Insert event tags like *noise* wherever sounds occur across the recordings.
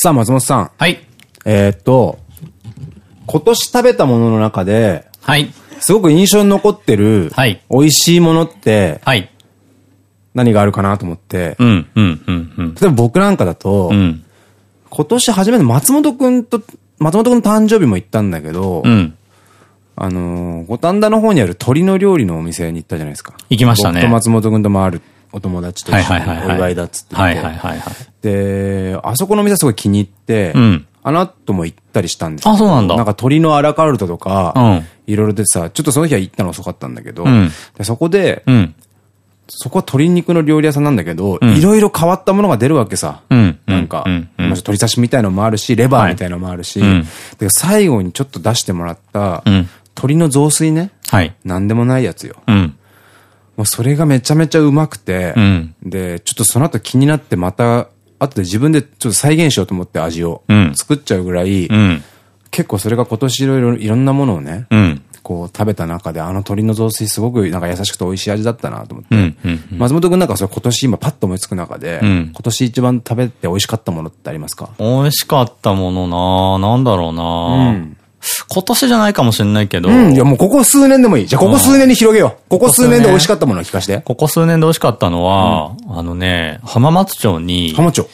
さあ、松本さん。はい。えーっと、今年食べたものの中で、はい。すごく印象に残ってる、はい美味しいものってはい。何があるかなと思って、うん、うん、うん、うん。例えば僕なんかだと、うん。今年初めて松本くんと、松本くんの誕生日も行ったんだけど、うん。あのー五反田の方にある鶏の料理のお店に行ったじゃないですか。行きましたね僕と松本くんともあるお友達と一緒はいはいはいはい。にお祝いだっつって。で、あそこの店すごい気に入って、うんあの後も行ったりしたんですよあそうなんだなんか鶏のアラカルトとか、うんいろいろでさ、ちょっとその日は行ったの遅かったんだけど、うんでそこで、うん。そこは鶏肉の料理屋さんなんだけど、んいろいろ変わったものが出るわけさ。うんなんか、鶏刺しみたいのもあるし、レバーみたいのもあるし、最後にちょっと出してもらった、うん鶏の雑炊ね。はい。なんでもないやつよ。うん。もうそれがめちゃめちゃうまくて、うん。で、ちょっとその後気になってまた、後で自分でちょっと再現しようと思って味を、うん。作っちゃうぐらい、うん。結構それが今年いろいろいろんなものをね、うん。こう食べた中であの鶏の雑炊すごくなんか優しくて美味しい味だったなと思って。松本くんなんかそれ今年今パッと思いつく中で、うん。今年一番食べて美味しかったものってありますか？美味しかったものななんだろうな、うん今年じゃないかもしれないけど、うん、いやもうここ数年でもいい。じゃあここ数年に広げよう。ここ数年で美味しかったものを聞かして。ここ数年で美味しかったのは、あのね、浜松町に、浜町。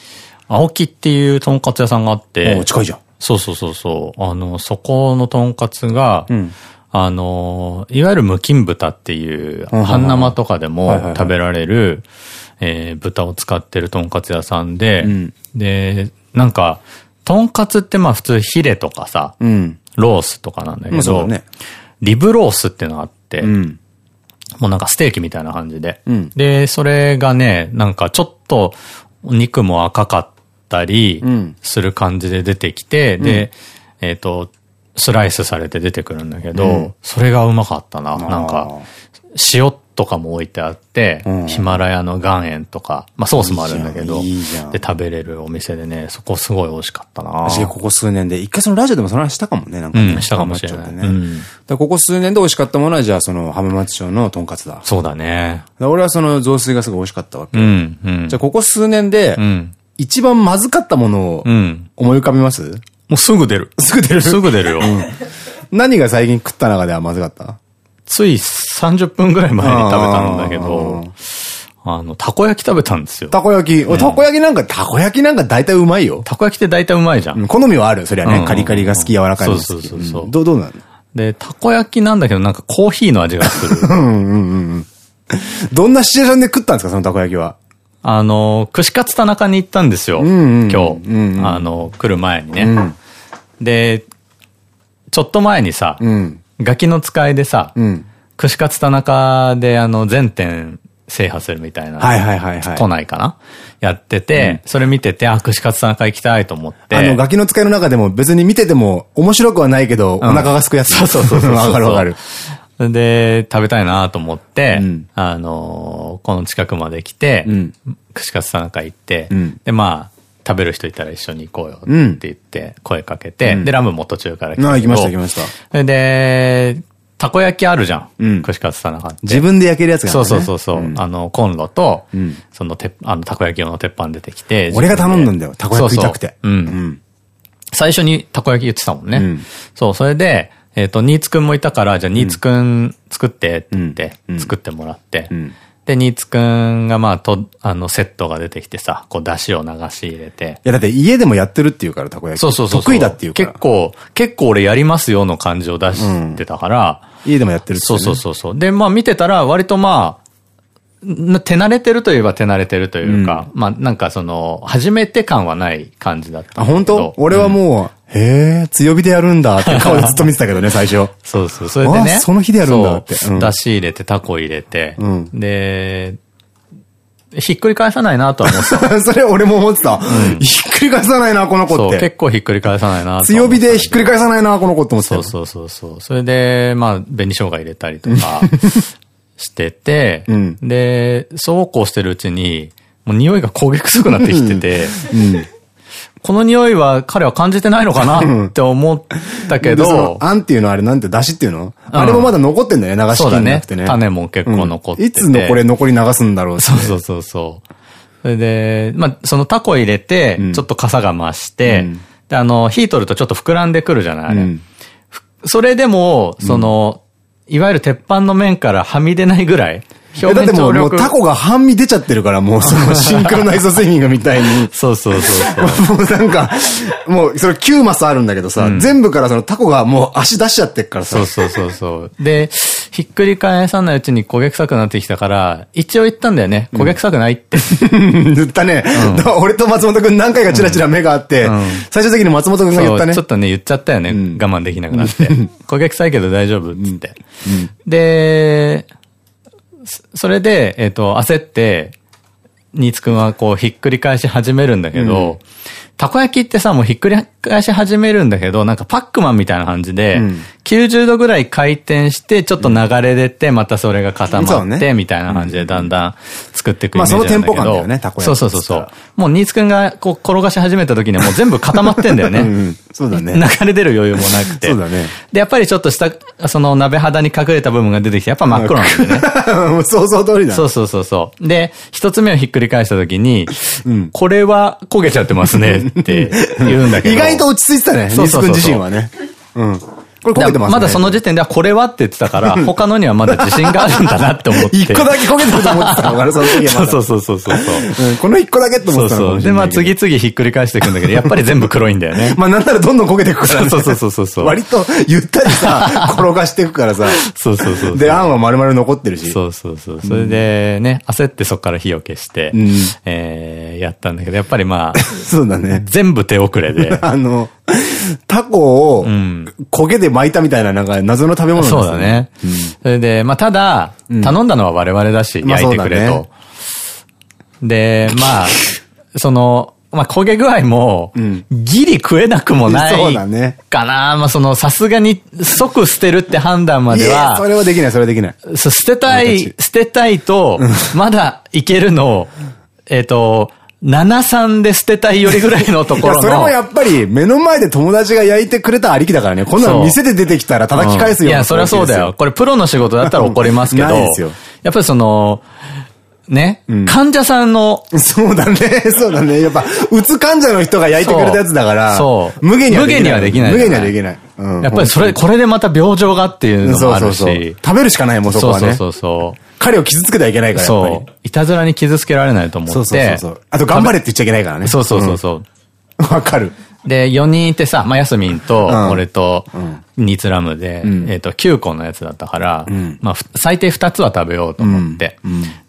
青木っていうとんかつ屋さんがあって、お近いじゃん。そうそうそうそう。あの、そこのとんかつが、んあの、いわゆる無菌豚っていう、うん半生とかでも食べられる、えー豚を使ってるとんかつ屋さんで、んで、なんか、とんかつってまあ普通ヒレとかさ、うん。ロースとかなんだけど、ね。リブロースっていうのがあって、うん。もうなんかステーキみたいな感じで。うんで、それがね、なんかちょっとお肉も赤かったりうんする感じで出てきて、で、えっと、スライスされて出てくるんだけど、うんそれがうまかったな。なんあか、塩とかも置いてあって、うんヒマラヤの岩塩とか、まあソースもあるんだけど、で食べれるお店でね、そこすごい美味しかったな。私がここ数年で、一回そのラジオでもその話したかもね、なんかね。うんしたかもしれないね。うんここ数年で美味しかったものは、じゃあその浜松町のとんかつだ。そうだね。ら俺はその雑炊がすごい美味しかったわけ。うん、うん。じゃあここ数年でう、ん、一番まずかったものをうん。思い浮かびます？もうすぐ出る。*laughs* すぐ出る？すぐ出るよ。何が最近食った中ではまずかった？つい30分ぐらい前に食べたんだけあど、あの、たこ焼き食べたんですよ。たこ焼き。おたこ焼きなんか、たこ焼きなんか大体うまいよ。たこ焼きって大体うまいじゃん。うん好みはある。そりゃね。うんカリカリが好き、柔らかいのが好き。そうそうそうそうんどう、どうなの？で、たこ焼きなんだけどなんかコーヒーの味がする。*laughs* どんなシチュエーションで食ったんですか、そのたこ焼きは？あの、串カツ田中に行ったんですよ。んうん今うんう日。んあの、来る前にね。うん。で、ちょっと前にさ、うん。ガキの使いでさ、うん。串カツ田中であの、全店制覇するみたいな。はいはいはいはい都内かな？やってて、それ見てて、あ、串カツ田中行きたいと思って。あの、ガキの使いの中でも別に見てても面白くはないけど、お腹が空くやつ。そうそうそうそう。わかるわかる。で、食べたいなと思って、うんあのーこの近くまで来て、うん串カツ田中行って、うんで、まあ、食べる人いたら一緒に行こうよってうん言って、声かけて、うんで、ラムも途中から来ああ、行きました行きまました。で、たこ焼きあるじゃん。うん串カツ田中って。自分で焼けるやつがあるそうそうそうそう、んあの、コンロと、んその、てあの、たこ焼き用の鉄板出てきて。俺が頼んだんだよ。たこ焼き食いたくて。そうそううん。うん。最初にたこ焼き言ってたもんね。うんそう、それで、えっ、と、新津くんもいたから、じゃあ新津くん作ってって言って、うん作ってもらって、んで、新津くんがまあ、と、あの、セットが出てきてさ、こう、出汁を流し入れて。いや、だって家でもやってるっていうから、たこ焼き。そうそうそう。得意だっていうから。結構、結構俺やりますよの感じを出してたから、家でもやってるってそうそうそうそう。で、まあ見てたら、割とまあ、な手慣れてるといえば手慣れてるというか、まあなんかその、初めて感はない感じだったあ。本当？俺はもう、へえ、強火でやるんだって顔でずっと見てたけどね、*laughs* 最初。そうそう。それでね。あその日でやるんだってうんそうだし入れて、タコ入れて、うんで、ひっくり返さないなとは思ってた。*laughs* それ俺も思ってた。ひっくり返さないな、この子そう、って。結構ひっくり返さないな強火でひっくり返さないな、この子って思ってたよ。そうそうそうそう。それで、まあ、紅生姜入れたりとか *laughs* してて、うん。で、そうこうしてるうちに、もう匂いが焦げ臭くなってきてて、この匂いは彼は感じてないのかなって思ったけど、あんっていうのはあれなんて、出汁っていうの？あれもまだ残ってんだよね、流しきなくてね。種も結構残ってて。うんいつのこれ残り流すんだろうって。そうそうそうそう。それで、まあ、そのタコ入れて、ちょっと傘が増して、で、あの、火取るとちょっと膨らんでくるじゃない、あれ。それでも、その、いわゆる鉄板の面からはみ出ないぐらい、表面だってもう、もうタコが半身出ちゃってるから、もうそのシンクロナイズスイミングみたいに。*laughs* そうそうそうそう。もうなんか、もうそれ9マスあるんだけどさ、うん、全部からそのタコがもう足出しちゃってっからさ。そうそうそうそう。で、ひっくり返さないうちに焦げ臭くなってきたから、一応言ったんだよね。焦げ臭くないって。*laughs* 言ったね。うん、俺と松本くん何回かチラチラ目があって、うん、最終的に松本くんが言ったね。ちょっとね、言っちゃったよね。我慢できなくなって。*laughs* 焦げ臭いけど大丈夫っつって。で、それで、えっ、ー、と、焦って、新津くんはこう、ひっくり返し始めるんだけど、うん。たこ焼きってさ、もうひっくり返し始めるんだけど、なんかパックマンみたいな感じで、うん、90度ぐらい回転して、ちょっと流れ出て、またそれが固まって、みたいな感じでだんだん作っていくイメージなんだけど。まあそのテンポ感だよね、たこ焼き。そうそうそうそう。もう新津くんがこう転がし始めた時にはもう全部固まってんだよね。うん、そうだね。*laughs* 流れ出る余裕もなくて。そうだね。で、やっぱりちょっと下、その鍋肌に隠れた部分が出てきて、やっぱ真っ黒なんだよね。想像通りだ。*laughs* そうそうそうそう。で、一つ目をひっくり返した時に、うん、これは焦げちゃってますねって言うんだけど。*laughs* 意外と落ち着いてたね、西君自身はね。うん。これ焦げてますね。まだその時点ではこれはって言ってたから、*laughs* 他のにはまだ自信があるんだなって思って。一個だけ焦げてると思ってたのかな、その時は。そうそうそうそうそう。この一個だけって思ってたそうそう。で、まあ次々ひっくり返していくんだけど、やっぱり全部黒いんだよね。*laughs* まあなんならどんどん焦げていくからね。そうそうそうそう。割とゆったりさ、転がしていくからさ。そうそうそう。で、あんは丸々残ってるし。そうそうそう。それでね、焦ってそこから火を消して、えやったんだけど、やっぱりまあ、*laughs* そうだね。全部手遅れで。あの、タコを焦げで巻いたみたいななんか謎の食べ物そうだね。それで、まあただ、頼んだのは我々だし、焼いてくれと。で、まあ、その、まあ、焦げ具合も、ギリ食えなくもない。そうだね。かな。まあ、その、さすがに即捨てるって判断までは。それはできない、それはできない。捨てたい、捨てたいと、まだいけるの、えっと、73で捨てたいよりぐらいのところの。それもやっぱり目の前で友達が焼いてくれたありきだからね。こんなの店で出てきたら叩き返すよ、うん、いや、そりゃそうだよ。これプロの仕事だったら怒りますけど。やっぱりその、ね、うん、患者さんの。そうだね、*laughs* そうだね。やっぱ、うつ患者の人が焼いてくれたやつだから、*laughs* そう。無限にはできない。無限にはできない。うん、やっぱりそれ、これでまた病状がっていうのもあるし。そうそうそう食べるしかないもん、そこはね。そうそうそう。彼を傷つけてはいけないから、そう。いたずらに傷つけられないと思って。そうそうそう。あと頑張れって言っちゃいけないからね。そうそうそうそう。わかる。で、4人いてさ、まあ、ヤスミンと、俺と、ニツラムで、えっと、9個のやつだったから、まあ、最低2つは食べようと思って。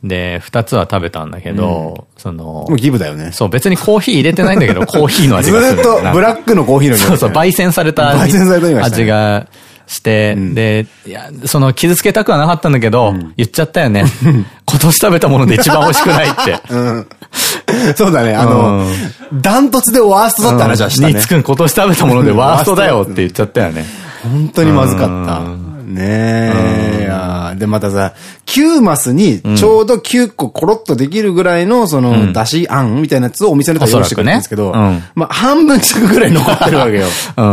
で、2つは食べたんだけど、その、もうギブだよね。そう、別にコーヒー入れてないんだけど、*laughs* コーヒーの味がする。ずっとブラックのコーヒーのそうそう、焙煎された味がして、うん、で、いや、その傷つけたくはなかったんだけど、うん、言っちゃったよね。*laughs* 今年食べたもので一番美味しくないって。*laughs* うん、そうだね、あの、ダントツでワーストだった話はしたね。ニーツくん今年食べたものでワーストだよって言っちゃったよね。本当にまずかった。ねえ。いやで、またさ、9マスにちょうど9個コロッとできるぐらいの、その、だしあんみたいなやつをお店の人が用意してくれるんですけど、まあ、半分近くぐらい残ってるわけよ。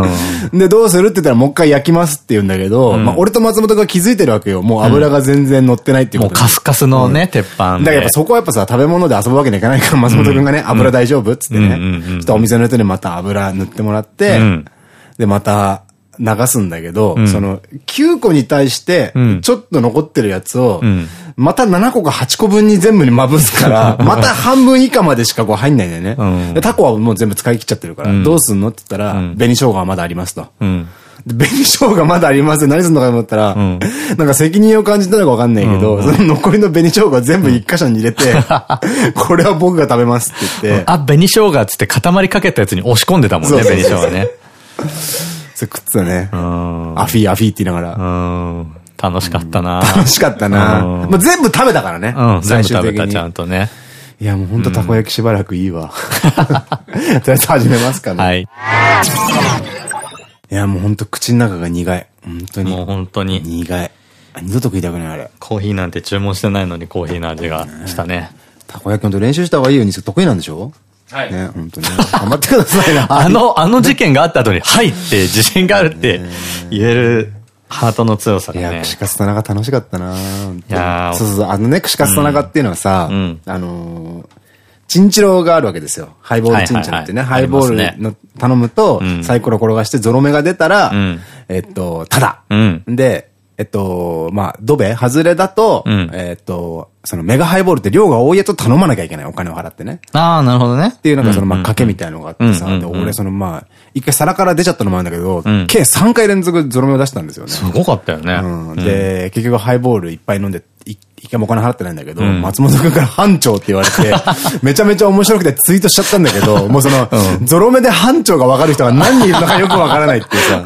*laughs* で、どうするって言ったらもう一回焼きますって言うんだけど、まあ、俺と松本が気づいてるわけよ。もう油が全然乗ってないっていうこと。もうカスカスのね、鉄板だからやっぱそこはやっぱさ、食べ物で遊ぶわけにはいかないから、松本くんがね、油大丈夫っつってね。ちょっとお店の人にまた油塗ってもらって、で、また、流すんだけど、うん、その、9個に対して、ちょっと残ってるやつを、また7個か8個分に全部にまぶすから、*laughs* また半分以下までしかこう入んないんだよね。うん、タコはもう全部使い切っちゃってるから、どうすんの？って言ったら、紅生姜はまだありますと。紅生姜まだあります何すんのかと思ったら、なんか責任を感じたのかわかんないけど、その残りの紅生姜全部一箇所に入れて、*laughs* これは僕が食べますって言って。あ、紅生姜っつって塊かけたやつに押し込んでたもんね、紅生姜ね。それ食ってたね。アフィーアフィーって言いながら。楽しかったな楽しかったなまあ全部食べたからね。うん、全部食べた、ちゃんとね。いや、もうほんとたこ焼きしばらくいいわ。*laughs* とりあえず始めますかね。はい。いや、もうほんと口の中が苦い。本当に。もう本当に。苦い。二度と食いたくない、あれ。コーヒーなんて注文してないのにコーヒーの味がしたね。たこ焼きほんと練習した方がいいように得意なんでしょ？はい。ね、本当に。頑張ってくださいな。*laughs* あの、あの事件があった後に、はいって自信があるって言えるハートの強さがね。いや、串カツ田中楽しかったなそうそうあのね、串カツ田中っていうのはさ、あのチンチロがあるわけですよ。ハイボールチンチロってね。ハイボールの頼むと、サイコロ転がしてゾロ目が出たら、えっと、ただ。で、えっと、まあ、ドベ外れだと、えっと、そのメガハイボールって量が多いやつを頼まなきゃいけない。お金を払ってね。ああ、なるほどね。っていうなんかその、まあ、賭けみたいなのがあってさ、で、俺その、まあ、一回皿から出ちゃったのもあるんだけど、計3回連続ゾロ目を出したんですよね。すごかったよね。うん。で、結局ハイボールいっぱい飲んで、一回もお金払ってないんだけど、松本くんから班長って言われて、*laughs* めちゃめちゃ面白くてツイートしちゃったんだけど、*laughs* もうその、ゾロ目で班長が分かる人が何人いるのかよく分からないっていうさ。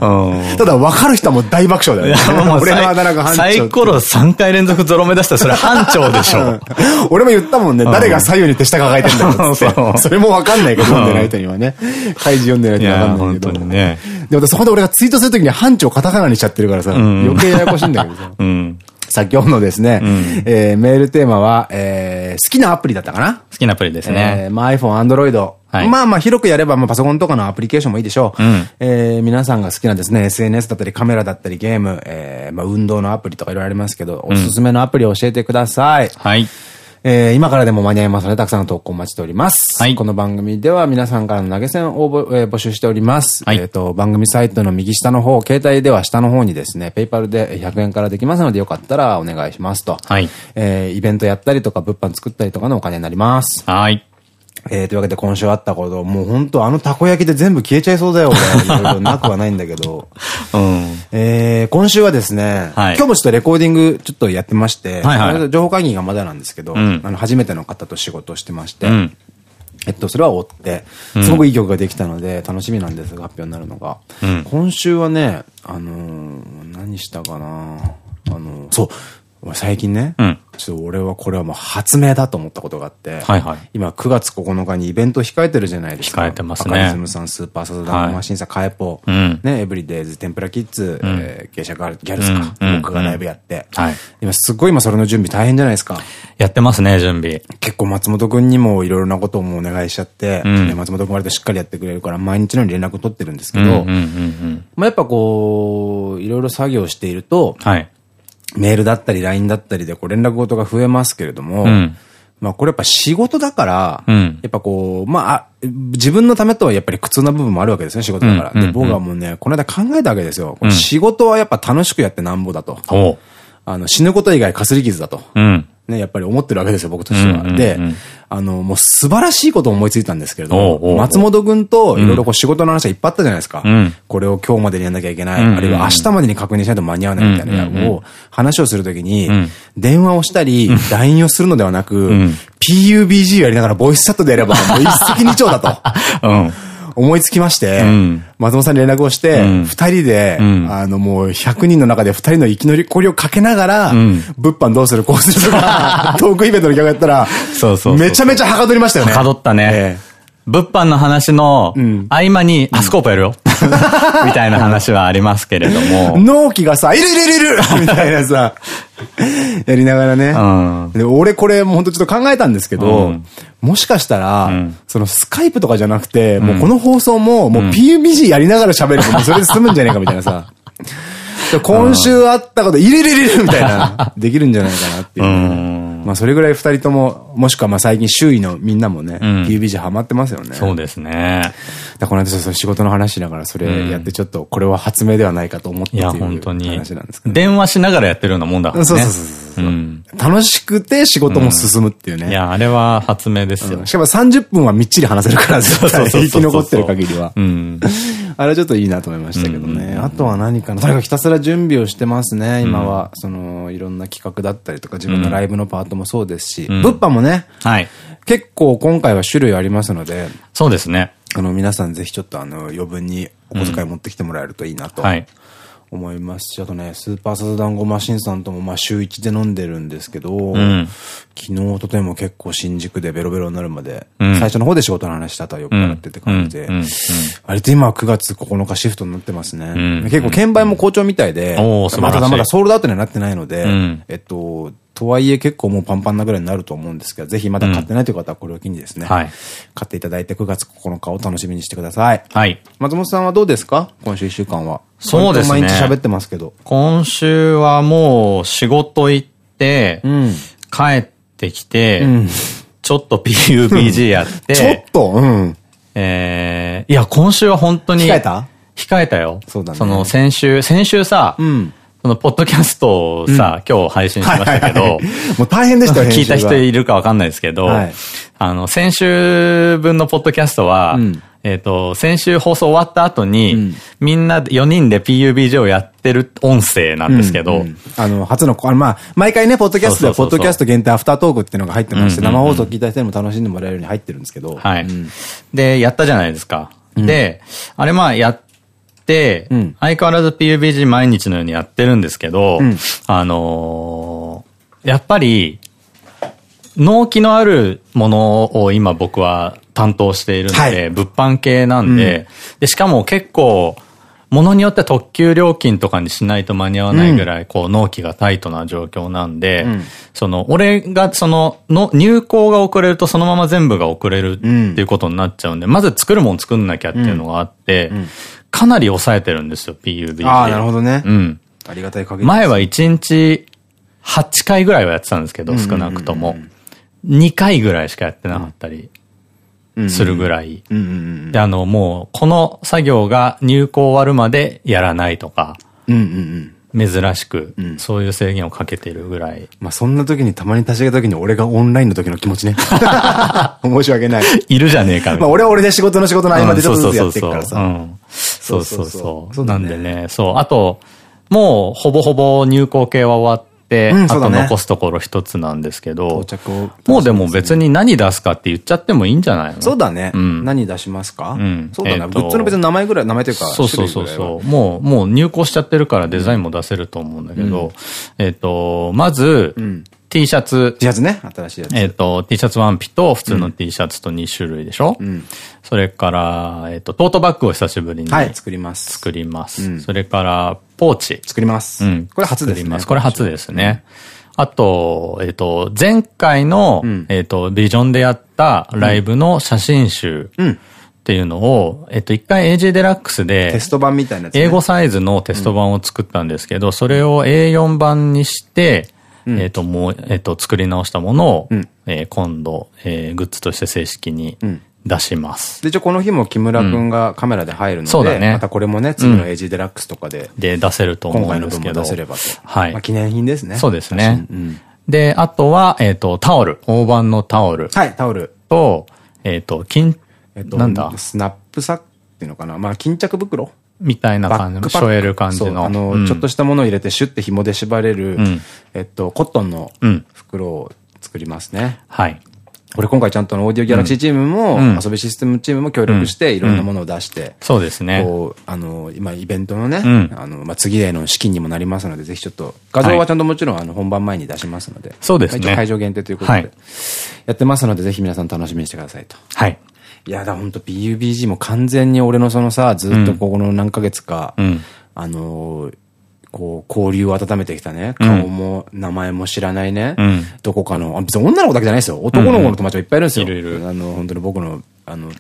ただ分かる人はもう大爆笑だよね。俺のあだ名が班長。サイコロ3回連続ゾロ目出したらそれ班長でしょ。*laughs* 俺も言ったもんね、誰が左右に手下抱えてんだよって。それも分かんないけど、読んでない人にはね。開示読んでない人には分かんないけど。ね。でもそこで俺がツイートするときに班長カタカナにしちゃってるからさ、余計ややこしいんだけどさ。さあ今日のですね、えー、メールテーマは、えー、好きなアプリだったかな？好きなアプリですね。えー、まあ iPhone、Android。はい、まあまあ広くやれば、まあパソコンとかのアプリケーションもいいでしょう。うん、えー、皆さんが好きなですね、SNS だったりカメラだったりゲーム、えー、まあ運動のアプリとかいろいろありますけど、おすすめのアプリを教えてください。はい。えー、今からでも間に合いますので、たくさんの投稿お待ちしております。はい。この番組では皆さんからの投げ銭を応募、えー、募集しております。はい。えっと、番組サイトの右下の方、携帯では下の方にですね、ペイパルで100円からできますので、よかったらお願いしますと。はい。えー、イベントやったりとか、物販作ったりとかのお金になります。はい。えー、というわけで今週あったこと、もう本当あのたこ焼きで全部消えちゃいそうだよ、俺。いろいろなくはないんだけど。*laughs* うん。えー、今週はですね、はい、今日もちょっとレコーディングちょっとやってまして、はいはい、情報会議がまだなんですけど、うん、あの、初めての方と仕事をしてまして、うん、えっと、それは追って、すごくいい曲ができたので、楽しみなんですが、発表になるのが。うん、今週はね、あのー、何したかなあのー、そう、最近ね、うん、ちょっと俺はこれはもう発明だと思ったことがあって、はいはい、今9月9日にイベント控えてるじゃないですか。控えてますね。アカリズムさん、スーパーサザダンマシンさん、カエポ、ね、エブリデイズ、テンプラキッズ、うん、えー、芸者ギャルズか、僕がライブやって、はい、今すっごい今それの準備大変じゃないですか。やってますね、準備。結構松本くんにもいろいろなこともお願いしちゃって、うん、松本くん割としっかりやってくれるから毎日のように連絡取ってるんですけど、まあやっぱこう、いろいろ作業していると、はい、メールだったり LINE だったりでこう連絡事が増えますけれども、うん、まあこれやっぱ仕事だから、うん、やっぱこう、まあ、自分のためとはやっぱり苦痛な部分もあるわけですね、仕事だから。で、僕はもうね、この間考えたわけですよ。うん、仕事はやっぱ楽しくやってなんぼだと。あの、死ぬこと以外かすり傷だと。ね、やっぱり思ってるわけですよ、僕としては。で、あの、もう素晴らしいことを思いついたんですけれども、松本君といろいろこう仕事の話がいっぱいあったじゃないですか。うん、これを今日までにやんなきゃいけない。あるいは明日までに確認しないと間に合わないみたいな。のを話をするときに、電話をしたり、LINE をするのではなく、PUBG やりながらボイスチャットでやればもう一石二鳥だと。*laughs* うん思いつきまして、うん、松本さんに連絡をして、二、人で、あのもう100人の中で二人の生き残りをかけながら、物販どうするこうするとか、*laughs* トークイベントの企画やったら、めちゃめちゃはかどりましたよね。はかどったね。物販の話の合間に、あ、スコープやるよ。*laughs* みたいな話はありますけれども。納期がさ、いるいるいるいる *laughs* みたいなさ、やりながらね。うん、で俺これもうほんとちょっと考えたんですけど、うん、もしかしたら、うん、そのスカイプとかじゃなくて、もうこの放送も、もう PUBG やりながら喋ると、それで済むんじゃねえかみたいなさ。*laughs* 今週あったこと、いるいるいるみたいな、できるんじゃないかなっていう。まあそれぐらい二人とも、もしくはまあ最近周囲のみんなもね、PUBG ハマってますよね。そうですね。だこの間そう仕事の話しながらそれやってちょっとこれは発明ではないかと思っていや、本当に。話なんですけど。電話しながらやってるようなもんだからね。そうそうそうそう。楽しくて仕事も進むっていうね。いや、あれは発明ですよ。しかも30分はみっちり話せるから、絶対生き残ってる限りは。*laughs* あれちょっといいなと思いましたけどね。あとは何かな。とにかくひたすら準備をしてますね、今は。その、いろんな企画だったりとか、自分のライブのパートもそうですし、物販もね、はい。結構今回は種類ありますので、そうですね。あの、皆さんぜひちょっとあの、余分にお小遣い持ってきてもらえるといいなと。はい。思います。し、あとね、スーパーサザダンゴマシンさんともまあ週1で飲んでるんですけど、うん、昨日とても結構新宿でベロベロになるまで、うん、最初の方で仕事の話した後はよく笑ってって感じで、割と今は9月9日シフトになってますね。結構券売も好調みたいで、まだまだソールドアウトにはなってないので、えっと、とはいえ結構もうパンパンなぐらいになると思うんですけど、ぜひまだ買ってないという方はこれを機にですね、はい、買っていただいて9月9日を楽しみにしてください。はい。松本さんはどうですか？今週1週間は。そうですね。毎日喋ってますけど。今週はもう仕事行って、うん、帰ってきて、うんちょっと PUBG やって。*laughs* ちょっと？うん。えー、いや、今週は本当に。控えた？控えたよ。そうだね。その先週、先週さ、うん。その、ポッドキャストをさ、うん、今日配信しましたけど、もう大変でしたよ、*laughs* 聞いた人いるかわかんないですけど、はい、あの、先週分のポッドキャストは、うん、えっと、先週放送終わった後に、うん、みんな4人で PUBG をやってる音声なんですけど、あの、初の、あの、まあ、毎回ね、ポッドキャストでポッドキャスト限定アフタートークっていうのが入ってまして、生放送聞いた人にも楽しんでもらえるように入ってるんですけど。はい。で、やったじゃないですか。で、あれまあ、やっ、うん、相変わらず PUBG 毎日のようにやってるんですけど、うん、あのー、やっぱり、納期のあるものを今僕は担当しているので、はい、物販系なんで、うん、で、しかも結構、ものによって特急料金とかにしないと間に合わないぐらい、こう、納期がタイトな状況なんで、うん、その、俺が、その、の、入稿が遅れるとそのまま全部が遅れるっていうことになっちゃうんで、まず作るもん作んなきゃっていうのがあって、かなり抑えてるんですよ、PUB。ああ、なるほどね。うん。ありがたい限り。前は1日8回ぐらいはやってたんですけど、少なくとも。2回ぐらいしかやってなかったりするぐらい。で、あの、もう、この作業が入稿終わるまでやらないとか。珍しく、そういう制限をかけてるぐらい。まあそんな時にたまに立ち上げた時に俺がオンラインの時の気持ちね。*laughs* 申し訳ない。いるじゃねえか。まあ俺は俺で仕事の仕事の合間でちょっとずつやってるからさ。そうそうそう。なんでね、そう。あと、もうほぼほぼ入校系は終わって、あと残すところ一つなんですけど、もうでも別に何出すかって言っちゃってもいいんじゃないの？そうだね。何出しますか？そうだね。グッズの別に名前ぐらい、名前というか、そうそうそうそう。もう、もう入校しちゃってるからデザインも出せると思うんだけど、えっと、まず、T シャツ。T シャツね。新しいやつ。えっと、T シャツワンピと普通の T シャツと2種類でしょ？うん。それから、えっと、トートバッグを久しぶりに。はい、作ります。作ります。それから、ポーチ。作ります。うん。これ初ですね。これ初ですね。あと、えっと、前回の、えっと、ビジョンでやったライブの写真集。っていうのを、えっと、一回 AG デラックスで、テスト版みたいなやつ、英語サイズのテスト版を作ったんですけど、それを A4 版にして、えっと、もう、えっと、作り直したものを、え今度、えグッズとして正式に出します。で、一応この日も木村くんがカメラで入るので、そうだね。またこれもね、次の AG デラックスとかで。で、出せると思うんですけど。出せればと。はい。まあ記念品ですね。そうですね。で、あとは、えっと、タオル。大判のタオル。はい、タオル。と、えっと、巾、えっと、なんだ？スナップサックっていうのかなまあ、巾着袋みたいな感じ、しょえる感じの。あの、ちょっとしたものを入れてシュッて紐で縛れる、えっと、コットンの袋を作りますね。はい。これ今回ちゃんとオーディオギャラクシーチームも、遊びシステムチームも協力して、いろんなものを出して、そうですね。こう、あの、今イベントのね、あの、まあ、次への資金にもなりますので、ぜひちょっと、画像はちゃんともちろん、あの、本番前に出しますので。そうですね。会場限定ということで、やってますので、ぜひ皆さん楽しみにしてくださいと。はい。いや、だ、ほんと PUBG も完全に俺のそのさ、ずっとここの何ヶ月か、うん、あのー、こう、交流を温めてきたね。顔も、名前も知らないね。うん、どこかの、あ、別に女の子だけじゃないですよ。男の子の友達はいっぱいいるんですよ。いるいる。あの、本当に僕の、あの、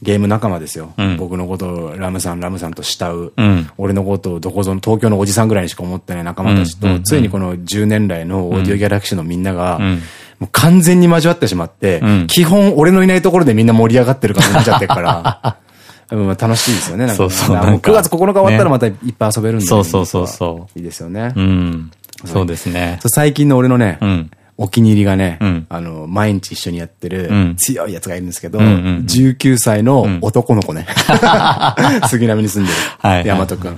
ゲーム仲間ですよ。うん、僕のことをラムさん、ラムさんと慕う。うん、俺のことをどこぞの東京のおじさんぐらいにしか思ってない仲間たちと、ついにこの10年来のオーディオギャラクシーのみんなが、もう完全に交わってしまって、うん、基本俺のいないところでみんな盛り上がってる感じになっちゃってるから、*laughs* 楽しいですよね。そうそう。9月9日終わったらまたいっぱい遊べるんで、そうそうそうそう。いいですよね。うん。そうですね。最近の俺のね、お気に入りがね、あの、毎日一緒にやってる強いやつがいるんですけど、19歳の男の子ね。*laughs* 杉並に住んでる。はい。ヤマトくん。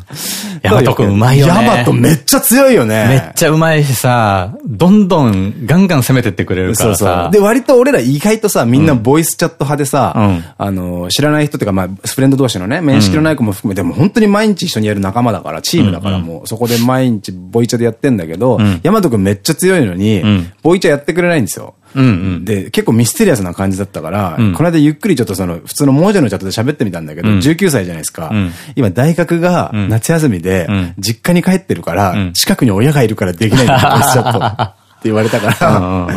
ヤマトくんうまいよね。ヤマトめっちゃ強いよね。めっちゃうまいしさ、どんどんガンガン攻めてってくれるからさ。そうそう。で、割と俺ら意外とさ、みんなボイスチャット派でさ、あの、知らない人っていうか、まあ、フレンド同士のね、面識のない子も含めて、も本当に毎日一緒にやる仲間だから、チームだからもう、そこで毎日ボイチャでやってんだけど、ヤマトくんめっちゃ強いのに、ボイチャやってくれないんですよ。うんうん、で、結構ミステリアスな感じだったから、うん、この間ゆっくりちょっとその、普通の文字のチャットで喋ってみたんだけど、うん、19歳じゃないですか。うん、今大学が夏休みで、実家に帰ってるから、近くに親がいるからできないんだよ、チャット。*laughs* って言われたから、あ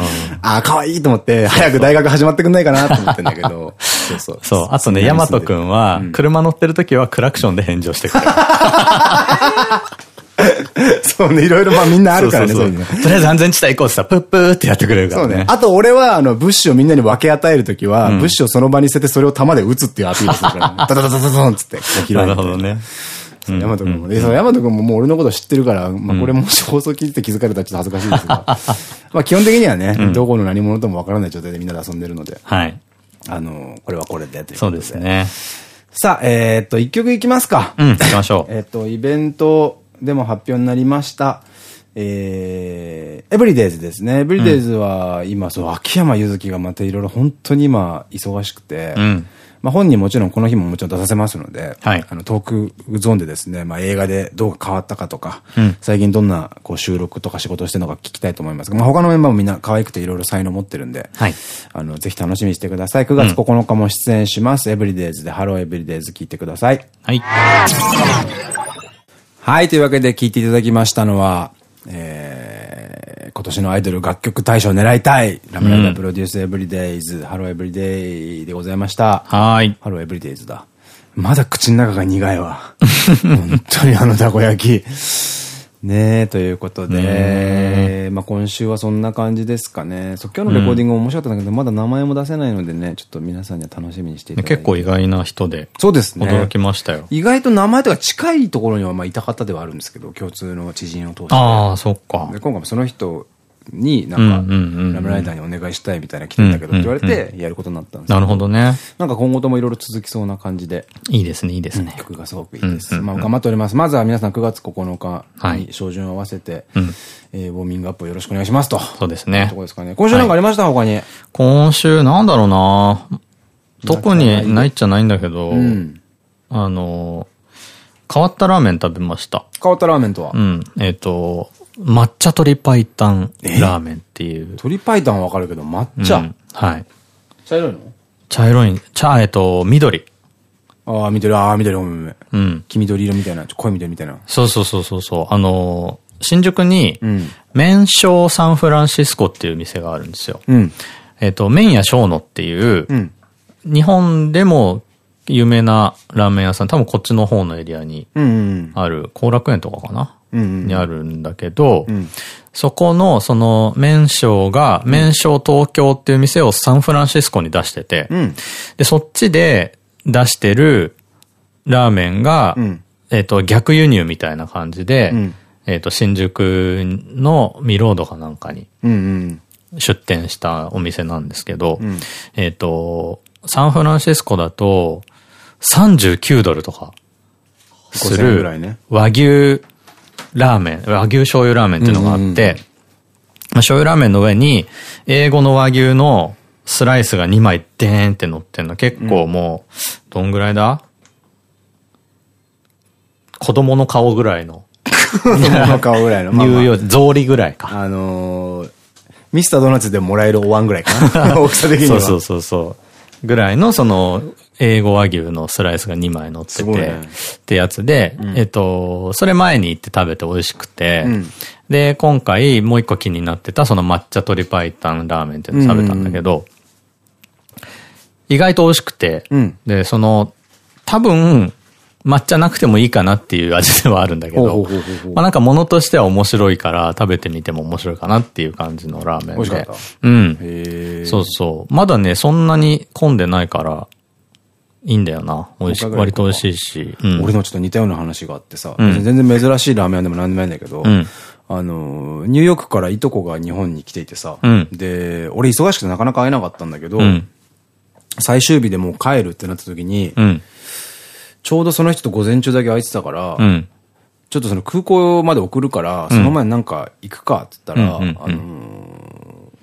あ、可愛いと思って、早く大学始まってくんないかなと思ってんだけど、そうそう。*laughs* そう。あとね、ヤマトくんは、車乗ってる時はクラクションで返事をしてくれる。*laughs* *laughs* そうね、いろいろまあみんなあるからね、そういうの。とりあえず安全地帯行こうってさ、プップーってやってくれるからね。そうね。あと俺は、あの、物資をみんなに分け与えるときは、物資をその場に捨ててそれを弾で撃つっていうアピールするから、ダダダダダダンつって、拾いなるほどね。ヤマト君も。で、そのヤマト君ももう俺のこと知ってるから、まあこれもし放送聞いて気づかれたらちょっと恥ずかしいですが、*laughs* まあ基本的にはね、どこの何者ともわからない状態でみんなで遊んでるので、はい。あの、これはこれでそうですね。さあ、えっと、一曲いきますか。うん、行きましょう。*laughs* えっと、イベントでも発表になりました。えー、エブリデイズですね。エブリデイズは今、そう、秋山ゆずきがまたいろいろ本当に今、忙しくて、うん、まあ本人もちろんこの日ももちろん出させますので、はい、あのトークゾーンでですね、まあ映画でどう変わったかとか、うん、最近どんなこう収録とか仕事をしてるのか聞きたいと思いますが、まあ他のメンバーもみんな可愛くていろいろ才能持ってるんで、はい、あの、ぜひ楽しみにしてください。9月9日も出演します。エブリデイズでハローエブリデイズ聞いてください。はい。はい、というわけで聞いていただきましたのは、えー、今年のアイドル楽曲大賞を狙いたい、ラムライダープロデュースエブリデイズ、ハローエブリデイでございました。はい。ハローエブリデイズだ。まだ口の中が苦いわ。本当にあのたこ焼き。ねえ、ということで、まあ今週はそんな感じですかね。そう、今日のレコーディング面白かったんだけど、うん、まだ名前も出せないのでね、ちょっと皆さんには楽しみにしていただいて。結構意外な人で。そうですね。驚きましたよ。意外と名前とか近いところにはまあいた方ではあるんですけど、共通の知人を通して。ああ、そっか。で、今回もその人に、なんか、ラムライダーにお願いしたいみたいな来てんだけどって言われて、やることになったんですなるほどね。なんか今後ともいろいろ続きそうな感じで。いいですね、いいですね。曲がすごくいいです。まあ頑張っております。まずは皆さん9月9日に照準を合わせて、えウォーミングアップよろしくお願いしますと。そうですね。とこですかね。今週なんかありました？他に。今週なんだろうな特にないっちゃないんだけど、あの、変わったラーメン食べました。変わったラーメンとは？うん。えっと、抹茶鶏白湯ラーメンっていう。鶏白湯はわかるけど、抹茶、うん、はい。茶色いの？茶色い、茶、えっと、緑。ああ、緑、ああ、緑、ごめんごめん。うん。黄緑色みたいな、濃い緑みたいな。そうそうそうそうそう。あのー、新宿に、うん、麺小サンフランシスコっていう店があるんですよ。うん。えっと、麺屋小野っていう、うん、日本でも有名なラーメン屋さん、多分こっちの方のエリアにある、後楽園とかかな？にあるんだけど、そこの、その、麺匠が、麺匠東京っていう店をサンフランシスコに出してて、うん、で、そっちで出してるラーメンが、うん、えっと、逆輸入みたいな感じで、うん、えっと、新宿のミロードかなんかに、出店したお店なんですけど、えっと、サンフランシスコだと、39ドルとか、する、和牛ラーメン、和牛醤油ラーメンっていうのがあって、醤油ラーメンの上に、英語の和牛のスライスが2枚デーンって乗ってんの。結構もう、どんぐらいだ？子供の顔ぐらいの。子供の顔ぐらいの。乳幼、草履ぐらいか。あのー、ミスタードーナツでもらえるお椀ぐらいかな。*laughs* 大きさ的には。そうそうそう。ぐらいの、その、英語和牛のスライスが2枚乗ってて、ね、ってやつで、うん、えっと、それ前に行って食べて美味しくて、うん、で、今回もう一個気になってたその抹茶鶏白湯ラーメンっていうのを食べたんだけど、意外と美味しくて、うん、で、その、多分、抹茶なくてもいいかなっていう味ではあるんだけど、まあなんか物としては面白いから食べてみても面白いかなっていう感じのラーメンで。うん。そうそう。まだね、そんなに混んでないから、いいんだよな。美味しい。割と美味しいし。うん、俺のちょっと似たような話があってさ、うん、全然珍しいラーメン屋でも何でもないんだけど、うん、あの、ニューヨークからいとこが日本に来ていてさ、で、俺忙しくてなかなか会えなかったんだけど、最終日でもう帰るってなった時に、ちょうどその人と午前中だけ空いてたから、ちょっとその空港まで送るから、その前になんか行くかって言ったら、あの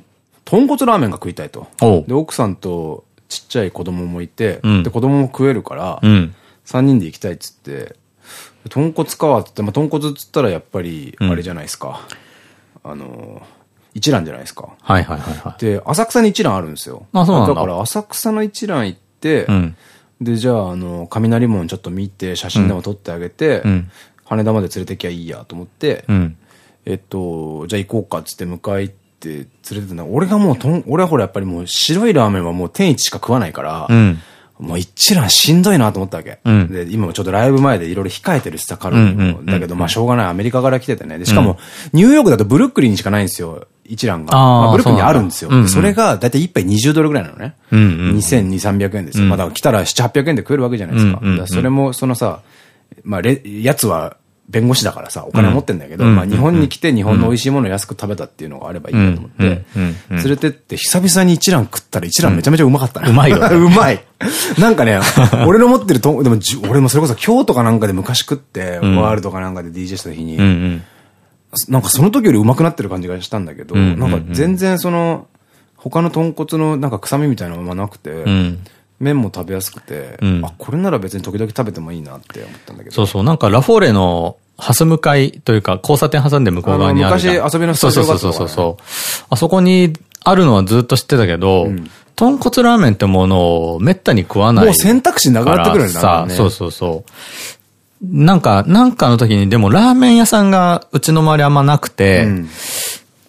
豚骨ラーメンが食いたいと。で、奥さんとちっちゃい子供もいて、うん、で、子供も食えるから、うん、3人で行きたいっつって、豚骨かっつって、まあ、豚骨っつったらやっぱり、あれじゃないですか。うん、あの、一蘭じゃないですか。はいはいはいはい。で、浅草に一蘭あるんですよ。あ、そうなんだ。だから浅草の一蘭行って、うん、で、じゃあ、あの、雷門ちょっと見て、写真でも撮ってあげて、うん、羽田まで連れてきゃいいやと思って、うん、えっと、じゃあ行こうかっつって迎え行って、連れてた俺がもうとん、俺はほらやっぱりもう白いラーメンはもう天一しか食わないから、うん、もう一覧しんどいなと思ったわけ。うん、で、今もちょっとライブ前でいろいろ控えてるしさ、カロリーも。だけど、まあしょうがない。アメリカから来ててね。で、しかも、ニューヨークだとブルックリンにしかないんですよ。一覧が。まあ、ブルックにあるんですよ。そそれが、だいたい一杯20ドルぐらいなのね。2200、300円ですよ。まあだから来たら7、800円で食えるわけじゃないですか。それも、そのさ、まあ、やつは、弁護士だからさ、お金持ってんだけど、まあ日本に来て日本の美味しいものを安く食べたっていうのがあればいいなと思って、連れてって久々に一蘭食ったら一蘭めちゃめちゃうまかったね。うまいよ。うまい。なんかね、*laughs* 俺の持ってると、でも俺もそれこそ京都かなんかで昔食って、ワールドかなんかで DJ した日に、なんかその時よりうまくなってる感じがしたんだけど、なんか全然その、他の豚骨のなんか臭みみたいなのがなくて、麺も食べやすくて、うん、あ、これなら別に時々食べてもいいなって思ったんだけど。そうそう、なんかラフォーレのハス向かいというか、交差点挟んで向こう側にある昔遊びのスタジオがそうそうそう。あそこにあるのはずっと知ってたけど、うん、豚骨ラーメンってものをめったに食わない。もう選択肢なくなってくるんだね。そうそうそう。なんか、なんかの時に、でもラーメン屋さんがうちの周りあんまなくて、うん、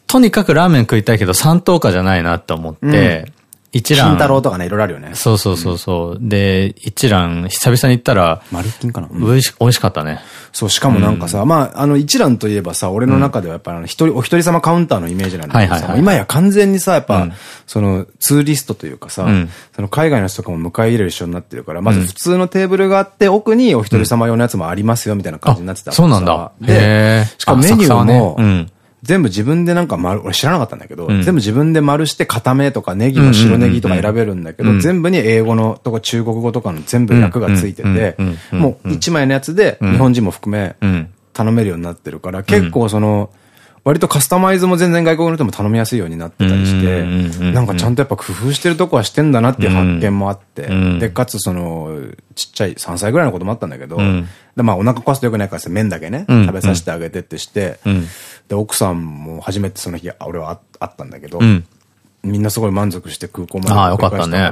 とにかくラーメン食いたいけど三等価じゃないなって思って、一蘭。金太郎とかね、いろいろあるよね。そうそうそうそう。うん、で、一蘭、久々に行ったら、丸金かな、うん、美味し、美味しかったね。そう、しかもなんかさ、うん、まあ、あの、一蘭といえばさ、俺の中ではやっぱ、あの、一人、お一人様カウンターのイメージなんだけどさ、今や完全にさ、やっぱ、その、ツーリストというかさ、その海外の人とかも迎え入れる人になってるから、まず普通のテーブルがあって、奥にお一人様用のやつもありますよ、みたいな感じになってたそうなんだ。で、しかもメニューも、全部自分でなんか丸、俺知らなかったんだけど、うん、全部自分で丸して固めとかネギの白ネギとか選べるんだけど、全部に英語のとか中国語とかの全部役がついてて、もう一枚のやつで日本人も含め頼めるようになってるから、結構その、割とカスタマイズも全然外国の人も頼みやすいようになってたりして、なんかちゃんとやっぱ工夫してるとこはしてんだなっていう発見もあって、で、かつその、ちっちゃい3歳ぐらいのこともあったんだけど、で、まあお腹壊すとよくないから麺だけね、食べさせてあげてってして、で、奥さんも初めてその日、俺はあったんだけど、みんなすごい満足して空港までああ、よかったね。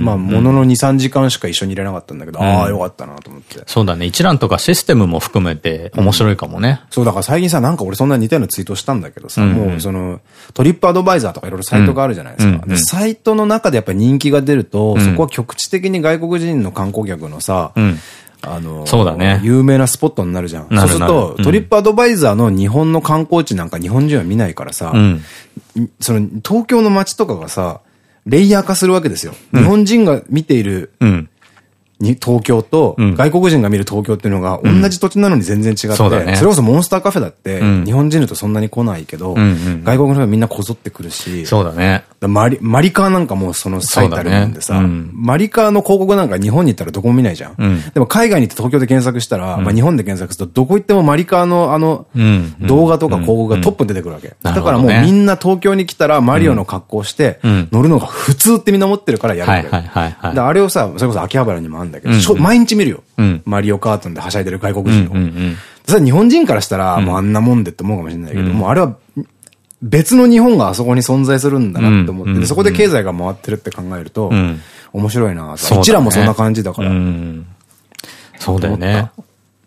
まあ、ものの2、3時間しか一緒にいれなかったんだけど、ああ、よかったなと思って。そうだね。一覧とかシステムも含めて面白いかもね。そう、だから最近さ、なんか俺そんな似たようなツイートしたんだけどさ、もうその、トリップアドバイザーとかいろいろサイトがあるじゃないですか。で、サイトの中でやっぱり人気が出ると、そこは局地的に外国人の観光客のさ、あの、そうだね。有名なスポットになるじゃん。そうすると、トリップアドバイザーの日本の観光地なんか日本人は見ないからさ、うん、その東京の街とかがさ、レイヤー化するわけですよ。日本人が見ている、に東京と、外国人が見る東京っていうのが、同じ土地なのに全然違って、それこそモンスターカフェだって、日本人とそんなに来ないけど、外国の人はみんなこぞってくるし、そうだね。マリ、マリカーなんかもその最たるもんでさ、マリカーの広告なんか日本に行ったらどこも見ないじゃん。でも海外に行って東京で検索したら、まあ日本で検索すると、どこ行ってもマリカーのあの、動画とか広告がトップに出てくるわけ。だからもうみんな東京に来たらマリオの格好して、乗るのが普通ってみんな思ってるからやるわけ。あれをさ、それこそ秋葉原にもんだけど、毎日見るよ。マリオカートンではしゃいでる外国人を。それ日本人からしたら、もうあんなもんでって思うかもしれないけど、もうあれは別の日本があそこに存在するんだなって思って、そこで経済が回ってるって考えると、面白いなうちらもそんな感じだから。そうだよね。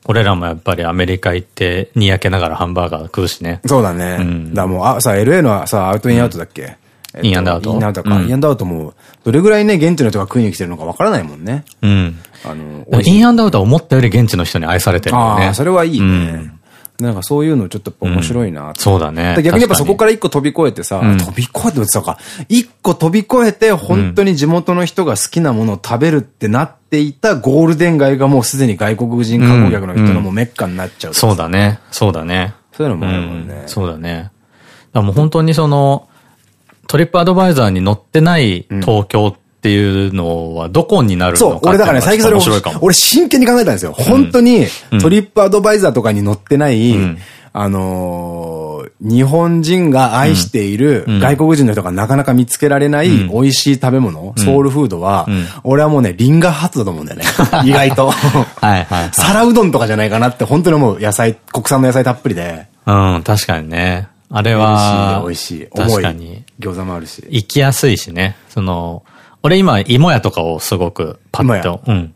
俺らもやっぱりアメリカ行ってにやけながらハンバーガー食うしね。そうだね。だからもう、あ、さ、LA のさ、アウトインアウトだっけ？インアンドアウト。インアンドアウトか。インアンドアウトも、どれぐらいね、現地の人が食いに来てるのかわからないもんね。うん。あの、インアンドアウトは思ったより現地の人に愛されてるよね。ああ、それはいいね。なんかそういうのちょっと面白いな、そうだね。逆にやっぱそこから一個飛び越えてさ、飛び越えてさか、一個飛び越えて本当に地元の人が好きなものを食べるってなっていたゴールデン街がもうすでに外国人観光客の人のもうメッカになっちゃう、そうだね。そうだね。そういうのもあるもんね。そうだね。だもう本当にその、トリップアドバイザーに載ってない東京っていうのはどこになるのかそう、俺だからね、最近それを、俺真剣に考えたんですよ。本当にトリップアドバイザーとかに載ってない、あのー、日本人が愛している外国人の人がなかなか見つけられない美味しい食べ物、ソウルフードは、俺はもうね、リンガーハットだと思うんだよね。意外と。はいはい。*laughs* 皿うどんとかじゃないかなって本当に思う。野菜、国産の野菜たっぷりで。うん、確かにね。あれは、美味しい、美味しい。確かに。餃子もあるし。行きやすいしね。その、俺今、芋屋とかをすごくパッと。うん。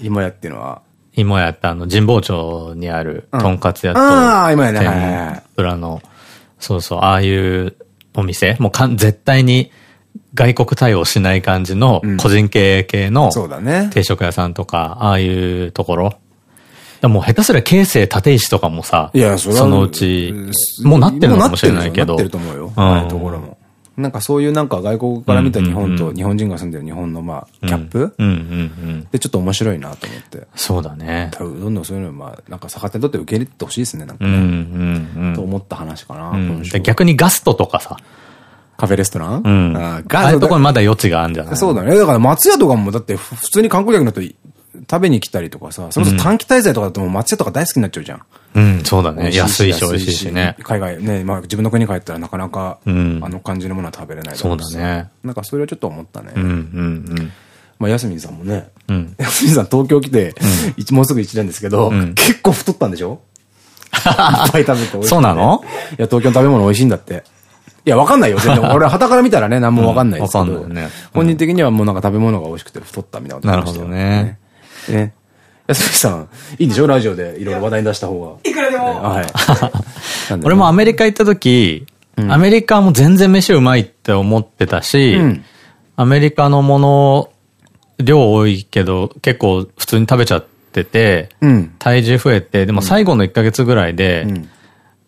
芋屋っていうのは？芋屋ってあの、神保町にある、とんかつ屋と、ああ、芋屋ね。裏の、そうそう、ああいうお店、もうかん、絶対に外国対応しない感じの個人経営系のそうだね。定食屋さんとか、ああいうところ。もう下手すりゃ京成立石とかもさ、いや、そそのうち、もうなってるのかもしれないけど。なってると思うよ。うところも。なんかそういうなんか外国から見た日本と日本人が住んでる日本のまあ、ギャップ？でちょっと面白いなと思って。そうだね。どんどんそういうのまあ、なんか逆手にとって受け入れてほしいですね、なんかね。と思った話かな、逆にガストとかさ。カフェレストラン？うん。ああいうところにまだ余地があるんじゃないそうだね。だから松屋とかもだって普通に観光客の人食べに来たりとかさ、それこそ短期滞在とかだともう松屋とか大好きになっちゃうじゃん。うん、そうだね。安いし美味しいしね。海外ね、まあ自分の国帰ったらなかなか、あの感じのものは食べれないそうだね。なんかそれはちょっと思ったね。うんうんうん。まあ、やすみんさんもね、やすみんさん東京来て、もうすぐ1年ですけど、結構太ったんでしょ？いっぱい食べて美味しい。そうなの？いや、東京の食べ物美味しいんだって。いや、わかんないよ。全然。*laughs* 俺、旗から見たらね、何もわかんないですけど。わかんないね。本人的にはもうなんか食べ物が美味しくて太ったみたいなことなるほどね。ね。安住さん、いいんでしょ？ラジオでいろいろ話題に出した方が。いくらでも。はい。*laughs* 俺もアメリカ行った時、アメリカも全然飯うまいって思ってたし、アメリカのもの、量多いけど、結構普通に食べちゃってて、体重増えて、でも最後の1ヶ月ぐらいで、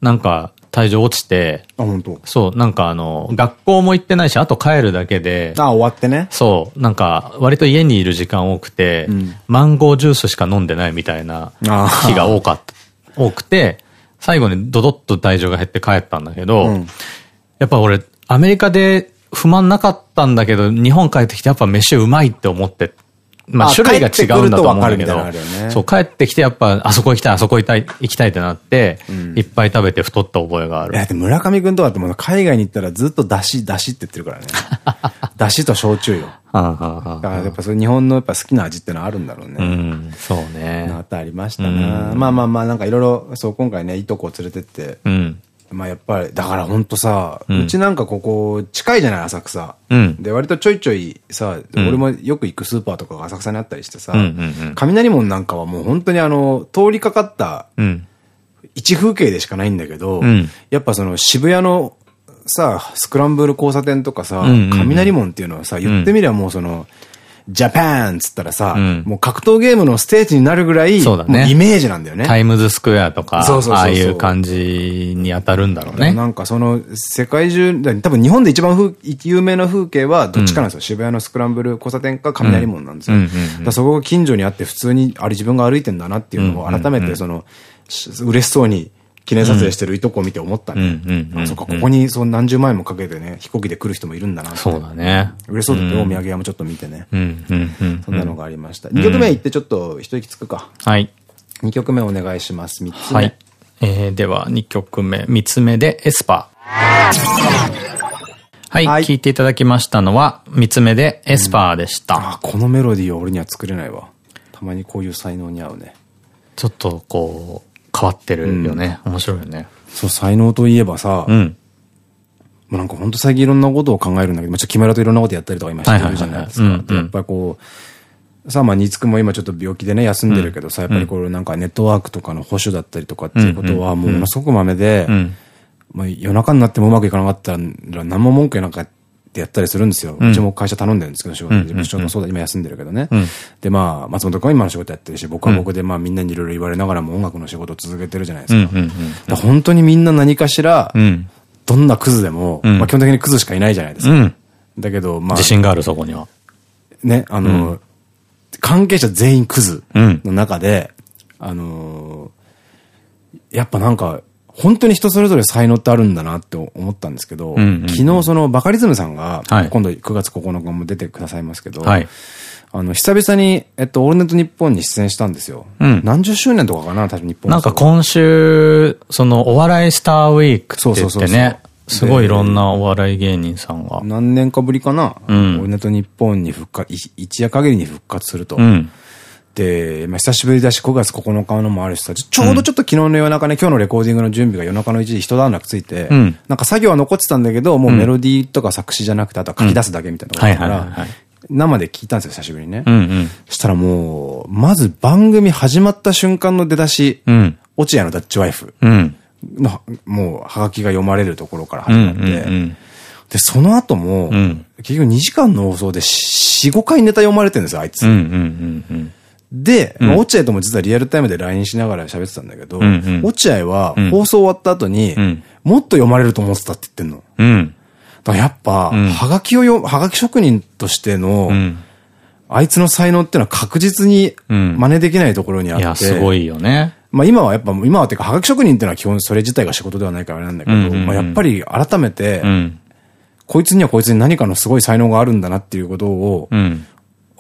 なんか、体重落ちて。あ、本当。そう、なんかあの、学校も行ってないし、あと帰るだけで。あ、終わってね。そう、なんか、割と家にいる時間多くて、うん、マンゴージュースしか飲んでないみたいな日が多かった、多くて、最後にドドッと体重が減って帰ったんだけど、うん、やっぱ俺、アメリカで不満なかったんだけど、日本帰ってきてやっぱ飯うまいって思ってまあ種類が違うんだと思うんだけど、そう、帰ってきてやっぱ、あそこ行きたい、あそこ行きたい、行きたいってなって、いっぱい食べて太った覚えがある。いや、で村上くんとかってもう海外に行ったらずっとだし、だしって言ってるからね。*laughs* だしと焼酎よ。だからやっぱそれ日本のやっぱ好きな味ってのはあるんだろうね。うん、そうね。またありましたな。まあまあまあ、なんかいろいろ、そう今回ね、いとこを連れてって、うん、まあやっぱり、だからほんとさ、うちなんかここ近いじゃない、浅草。で、割とちょいちょいさ、俺もよく行くスーパーとかが浅草にあったりしてさ、雷門なんかはもう本当にあの、通りかかった、一風景でしかないんだけど、やっぱその渋谷のさ、スクランブル交差点とかさ、雷門っていうのはさ、言ってみりゃもうその、ジャパンっつったらさ、うん、もう格闘ゲームのステージになるぐらい、そうだね。イメージなんだよね。タイムズスクエアとか、そうそうそうああいう感じに当たるんだろうね。なんかその、世界中、多分日本で一番有名な風景はどっちかなんですよ。うん、渋谷のスクランブル交差点か雷門なんですよ。そこが近所にあって普通に、あれ自分が歩いてんだなっていうのを改めてその、嬉しそうに記念撮影してるいとこを見て思ったね。あ、そっか、ここにそ何十万円もかけてね、飛行機で来る人もいるんだなそうだね。嬉しそうだったよ、お土産屋もちょっと見てね。そんなのがありました。2曲目行ってちょっと一息つくか。はい。2曲目お願いします。3つ目。はい。えー、では2曲目。3つ目でエスパー。はい、はい、聞いていただきましたのは、3つ目でエスパーでした。うん、あ、このメロディーは俺には作れないわ。たまにこういう才能に会うね。ちょっとこう、変わってるよね。面白いよね。そう、才能といえばさ、うん。もうなんか本当最近いろんなことを考えるんだけど、まあ、ちょっと木村といろんなことやったりとか今してるじゃないですか。やっぱりこう、さあまあ、新津くんも今ちょっと病気でね、休んでるけどさ、やっぱりこれなんかネットワークとかの保守だったりとかっていうことはものすごく豆で、まあ夜中になってもうまくいかなかったら何も文句なかってやったりするんですよ。うちも会社頼んでるんですけど、仕事、事務所のそうだ、今休んでるけどね。で、まあ、松本君は今の仕事やってるし、僕は僕で、まあみんなにいろいろ言われながらも音楽の仕事を続けてるじゃないですか。本当にみんな何かしら、どんなクズでも、まあ基本的にクズしかいないじゃないですか。だけど、まあ。自信がある、そこには。ね、あの、関係者全員クズの中で、あの、やっぱなんか、本当に人それぞれ才能ってあるんだなって思ったんですけど、昨日そのバカリズムさんが、今度9月9日も出てくださいますけど、はい、あの、久々に、えっと、オールネット日本に出演したんですよ。うん、何十周年とかかな、多分日本なんか今週、その、お笑いスターウィークって言ってね、すごいいろんなお笑い芸人さんが。何年かぶりかな、うん、オールネット日本に復活、一夜限りに復活すると。うん。で、まあ、久しぶりだし、5月9日のもあるしさ、ちょうどちょっと昨日の夜中ね、今日のレコーディングの準備が夜中の1時一段落ついて、うん、なんか作業は残ってたんだけど、もうメロディーとか作詞じゃなくて、あとは書き出すだけみたいなことだから、生で聞いたんですよ、久しぶりにね。そしたらもう、まず番組始まった瞬間の出だし、うん、落合のダッチワイフの、もう、はがきが読まれるところから始まって、で、その後も、結局2時間の放送で4、5回ネタ読まれてるんですよ、あいつ。で、まあ、落合とも実はリアルタイムで LINE しながら喋ってたんだけど、落合は放送終わった後に、もっと読まれると思ってたって言ってんの。うん、だからやっぱ、はがきをよ、はがき職人としての、あいつの才能っていうのは確実に真似できないところにあって。いや、すごいよね。まあ今はやっぱ、今はっていうか、はがき職人っていうのは基本それ自体が仕事ではないからあれなんだけど、まあやっぱり改めて、こいつにはこいつに何かのすごい才能があるんだなっていうことを、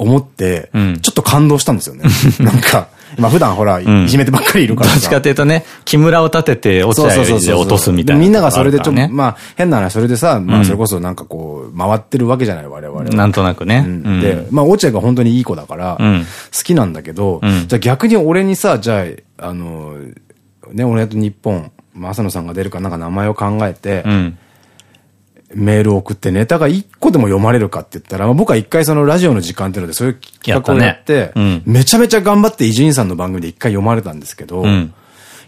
思って、ちょっと感動したんですよね。*laughs* なんか、まあ普段ほら、いじめてばっかりいるからどっちかというとね、木村を立てて落ちて落とすみたいな。みんながそれでちょっと、まあ変な話、それでさ、まあそれこそなんかこう、回ってるわけじゃない、我々なんとなくね。で、まあ落合が本当にいい子だから、好きなんだけど、じゃあ逆に俺にさ、じゃあ、あの、ね、俺と日本、浅野さんが出るかなんか名前を考えて、メールを送ってネタが一個でも読まれるかって言ったら、まあ、僕は一回そのラジオの時間っていうのでそういう企画をやって、ね。うん、めちゃめちゃ頑張って伊集院さんの番組で一回読まれたんですけど、うん、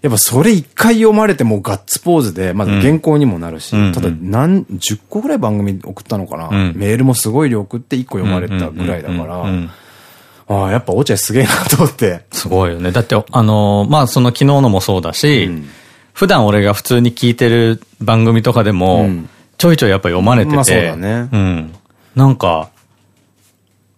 やっぱそれ一回読まれてもガッツポーズで、まず原稿にもなるし、うん、ただ何、十個ぐらい番組送ったのかな、メールもすごい量送って一個読まれたぐらいだから、ああ、やっぱ落合すげえなと思って。すごいよね。だって、あのー、まあ、その昨日のもそうだし、普段俺が普通に聞いてる番組とかでも、ちょいちょいやっぱ読まれてて。まあそうだね。うん。なんか、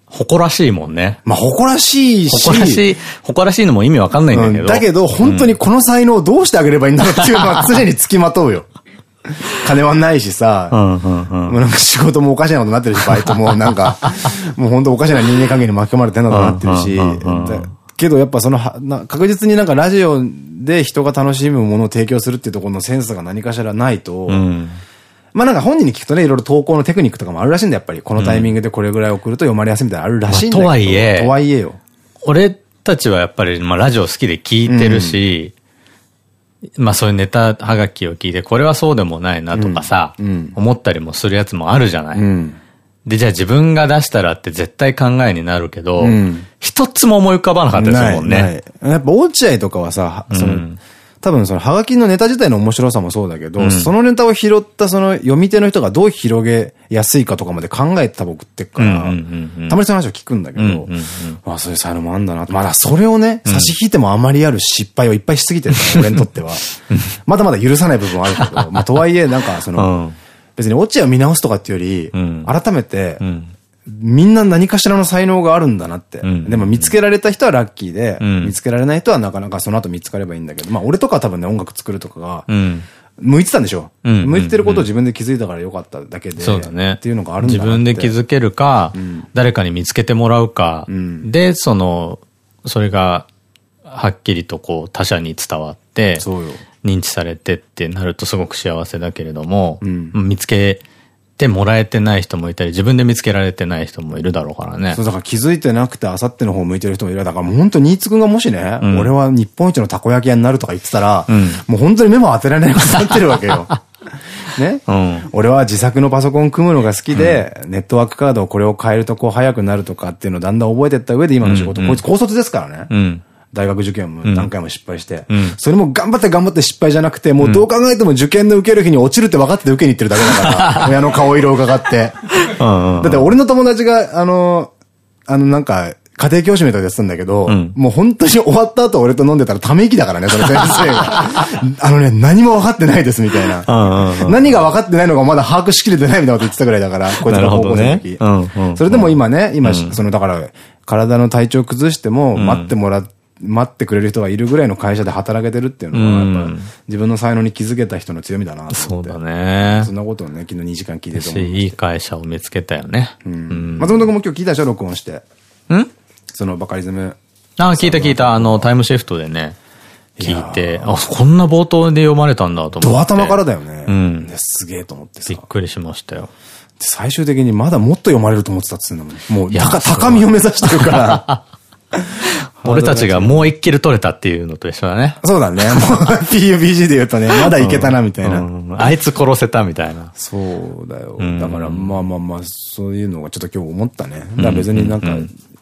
誇らしいもんね。まあ、誇らしいし。誇らしい、誇らしいのも意味わかんないんだけど。うん、だけど、本当にこの才能をどうしてあげればいいんだろうっていうのは常につきまとうよ。*laughs* 金はないしさ、もうなんか仕事もおかしなことになってるし、バイトもなんか、*laughs* もう本当おかしな人間関係に巻き込まれてんのかなってるし、けどやっぱその、確実になんかラジオで人が楽しむものを提供するっていうところのセンスが何かしらないと、うんまあなんか本人に聞くとね、いろいろ投稿のテクニックとかもあるらしいんだやっぱり。このタイミングでこれぐらい送ると読まれやすいみたいなあるらしいんだけど。とはいえ。とはいえよ。俺たちはやっぱり、まあラジオ好きで聞いてるし、うん、まあそういうネタはがきを聞いて、これはそうでもないなとかさ、うん、思ったりもするやつもあるじゃない。で、じゃあ自分が出したらって絶対考えになるけど、一つも思い浮かばなかったですもんね。やっぱ落合とかはさ、その、多分そのハガキのネタ自体の面白さもそうだけど、うん、そのネタを拾ったその読み手の人がどう広げやすいかとかまで考えて多分送ってっから、たまにその話を聞くんだけど、ああ、そういう才能もあんだなまだそれをね、差し引いてもあまりある失敗をいっぱいしすぎてるから、*laughs* 俺にとっては。まだまだ許さない部分はあるけど、*laughs* まあとはいえなんかその、別に落合を見直すとかっていうより、改めて、みんな何かしらの才能があるんだなって。うん、でも見つけられた人はラッキーで、うん、見つけられない人はなかなかその後見つかればいいんだけど、まあ俺とかは多分ね、音楽作るとかが、向いてたんでしょう。向いてることを自分で気づいたからよかっただけで。そうだね。っていうのがあるんだ自分で気づけるか、うん、誰かに見つけてもらうか、で、その、それが、はっきりとこう他者に伝わって、認知されてってなるとすごく幸せだけれども、見つけ、てもらえてない人もいたり、自分で見つけられてない人もいるだろうからね。そう、だから気づいてなくて、あさっての方向いてる人もいる。だからもう本当に新津くんがもしね、うん、俺は日本一のたこ焼き屋になるとか言ってたら、うん、もう本当に目も当てられないことになってるわけよ。*laughs* ね、うん、俺は自作のパソコン組むのが好きで、ネットワークカードをこれを変えるとこう早くなるとかっていうのをだんだん覚えていった上で今の仕事、こいつ高卒ですからね。大学受験も何回も失敗して、うん、それも頑張って頑張って失敗じゃなくて、もうどう考えても受験の受ける日に落ちるって分かってて受けに行ってるだけだから、*laughs* 親の顔色を伺って。だって俺の友達が、あの、あのなんか、家庭教師みたいなやってたんだけど、うん、もう本当に終わった後俺と飲んでたらため息だからね、その先生が。*laughs* あのね、何も分かってないですみたいな。何が分かってないのかまだ把握しきれてないみたいなこと言ってたぐらいだから、こいつの高校生の時。それでも今ね、今、そのだから、体の体調崩しても待ってもらって、待ってくれる人がいるぐらいの会社で働けてるっていうのは、やっぱ自分の才能に気づけた人の強みだなそうだね。そんなことをね、昨日2時間聞いてたいい会社を見つけたよね。うん。松本君も今日聞いたでしょ録音して。ん？そのバカリズム。ああ、聞いた聞いた。あの、タイムシフトでね。聞いて、あ、こんな冒頭で読まれたんだと思って。ド頭からだよね。うん。すげえと思ってさ。びっくりしましたよ。最終的にまだもっと読まれると思ってたっつうんだもん。もう、高みを目指してるから。*laughs* 俺たちがもう一キル取れたっていうのと一緒だね。そうだね。*laughs* もう PUBG で言うとね、まだいけたなみたいな、あいつ殺せたみたいな。そうだよ。だからまあまあまあ、そういうのがちょっと今日思ったね。だ別になんか、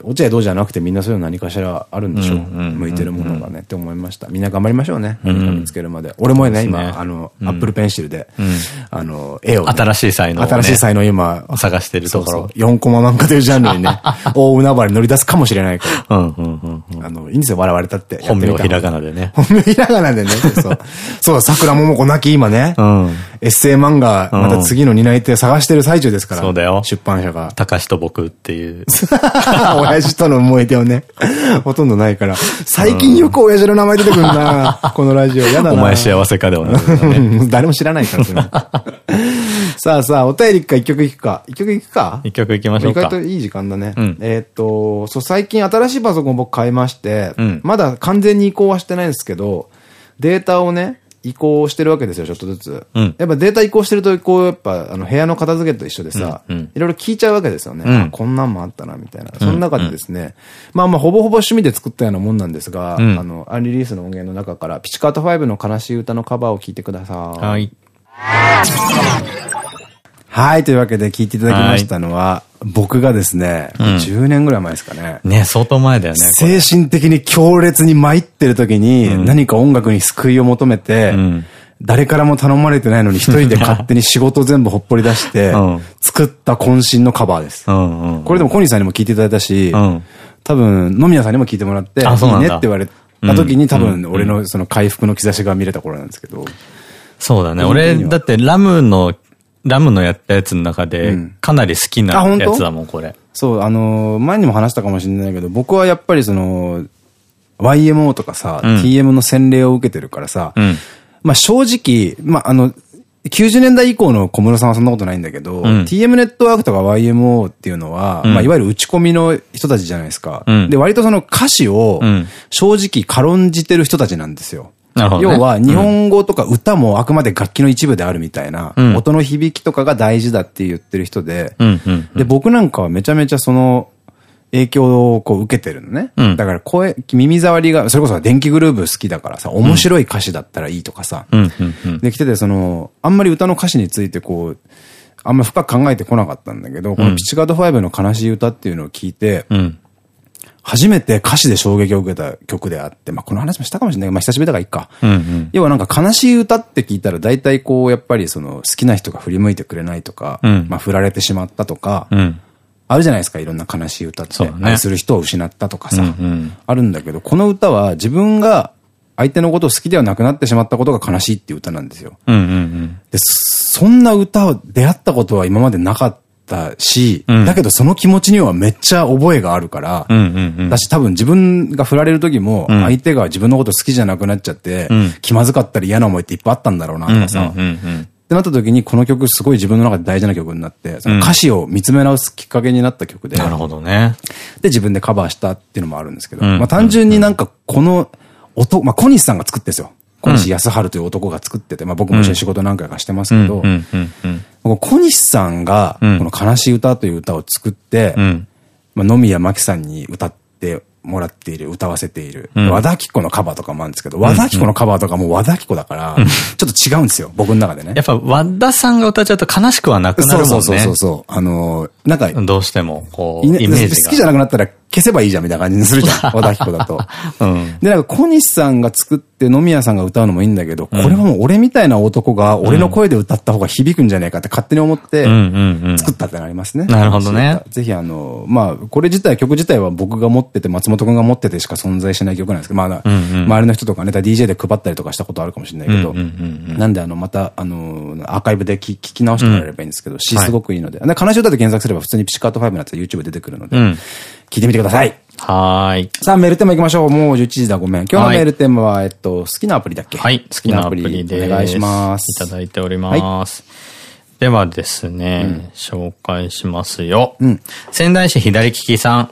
落合どうじゃなくてみんなそういうの何かしらあるんでしょう。向いてるものがねって思いました。みんな頑張りましょうね。何か見つけるまで。俺もね、今、あの、アップルペンシルで、あの、絵を。新しい才能新しい才能今、探してるところ。4コマ漫画というジャンルにね、*laughs* 大海原に乗り出すかもしれないから。あの、いいんですよ、笑われたって。本名ひらがなでね。本名ひらがなでね。*laughs* そう。そう、桜桃子亡き今ね。エッセイ漫画、また次の担い手探してる最中ですから。そうだよ。出版社が。高橋と僕っていう。親 *laughs* 父との思い出をね、*laughs* ほとんどないから。最近よく親父の名前出てくるなこのラジオ。やだな。お前幸せかではない。誰も知らないから、*laughs* さあさあ、お便りか一曲いくか。一曲いくか？一曲いきましょうか。意外といい時間だね。えっと、そう、最近新しいパソコン僕買いまして、まだ完全に移行はしてないんですけど、データをね、移行してるわけですよ、ちょっとずつ。うん、やっぱデータ移行してると、こう、やっぱ、あの、部屋の片付けと一緒でさ、いろいろ聞いちゃうわけですよね。うん、こんなんもあったな、みたいな。その中でですね、まあまあ、ほぼほぼ趣味で作ったようなもんなんですが、あの、アンリリースの音源の中から、ピチカート5の悲しい歌のカバーを聞いてください。はい。はい、というわけで聞いていただきましたのは、僕がですね、うん、10年ぐらい前ですかね。ね、相当前だよね。精神的に強烈に参ってる時に、何か音楽に救いを求めて、うん、誰からも頼まれてないのに一人で勝手に仕事全部ほっぽり出して、作った渾身のカバーです。これでもコニーさんにも聞いていただいたし、多分、野宮さんにも聞いてもらって、いいねって言われた時に多分、俺のその回復の兆しが見れた頃なんですけど。そうだね。俺、だってラムのラムのやったやつの中で、かなり好きなやつだもん、これ。そう、あのー、前にも話したかもしれないけど、僕はやっぱりその、YMO とかさ、うん、TM の洗礼を受けてるからさ、うん、まあ正直、まああの、90年代以降の小室さんはそんなことないんだけど、うん、TM ネットワークとか YMO っていうのは、うん、まあいわゆる打ち込みの人たちじゃないですか。うん、で、割とその歌詞を正直軽んじてる人たちなんですよ。ね、要は、日本語とか歌もあくまで楽器の一部であるみたいな、うん、音の響きとかが大事だって言ってる人で、で、僕なんかはめちゃめちゃその、影響をこう受けてるのね。うん、だから声、耳障りが、それこそ電気グルーブ好きだからさ、面白い歌詞だったらいいとかさ、できてて、その、あんまり歌の歌詞についてこう、あんま深く考えてこなかったんだけど、このピチカード5の悲しい歌っていうのを聞いて、うん初めて歌詞で衝撃を受けた曲であって、まあ、この話もしたかもしれないけど、まあ、久しぶりだからいいか。うんうん、要はなんか悲しい歌って聞いたら、大体こう、やっぱりその、好きな人が振り向いてくれないとか、うん、まあ、振られてしまったとか、うん、あるじゃないですか、いろんな悲しい歌って。ね、愛する人を失ったとかさ、うんうん、あるんだけど、この歌は自分が相手のことを好きではなくなってしまったことが悲しいっていう歌なんですよ。で、そんな歌を出会ったことは今までなかった。ったし、うん、だけどその気持ちにはめっちゃ覚えがあるから、だし多分自分が振られる時も、相手が自分のこと好きじゃなくなっちゃって、うん、気まずかったり嫌な思いっていっぱいあったんだろうなとかさ、ってなった時にこの曲すごい自分の中で大事な曲になって、その歌詞を見つめ直すきっかけになった曲で。なるほどね。で自分でカバーしたっていうのもあるんですけど、まあ単純になんかこの音、まあ小西さんが作ってんですよ。小西康春という男が作ってて、まあ僕も一緒に仕事何回かしてますけど、小西さんが、この悲しい歌という歌を作って、まあ野宮真紀さんに歌ってもらっている、歌わせている。和田アキ子のカバーとかもあるんですけど、和田アキ子のカバーとかも和田アキ子だから、ちょっと違うんですよ、僕の中でね。やっぱ和田さんが歌っちゃうと悲しくはなくなるもんね。そうそうそうそう。あの、なんか、どうしても、こう、イメージが。好きじゃなくなったら消せばいいじゃんみたいな感じにするじゃん。*laughs* 和田アキ子だと。*laughs* うん、で、なんか小西さんが作って野宮さんが歌うのもいいんだけど、これはもう俺みたいな男が俺の声で歌った方が響くんじゃないかって勝手に思って作ったってなりますね。なるほどね。ぜひあの、まあ、これ自体、曲自体は僕が持ってて、松本くんが持っててしか存在しない曲なんですけど、まあ、周りの人とかね、DJ で配ったりとかしたことあるかもしれないけど、なんであの、また、あの、アーカイブで聞き直してもらえればいいんですけど、詩すごくいいので、悲しい歌で検索すれば普通にピチカート5のやつは YouTube 出てくるので、聞いてみてください。はい。さあ、メールテーマ行きましょう。もう11時だ、ごめん。今日のメールテーマは、えっと、好きなアプリだっけ？はい。好きなアプリで。お願いします。いただいております。ではですね、紹介しますよ。仙台市左利きさん。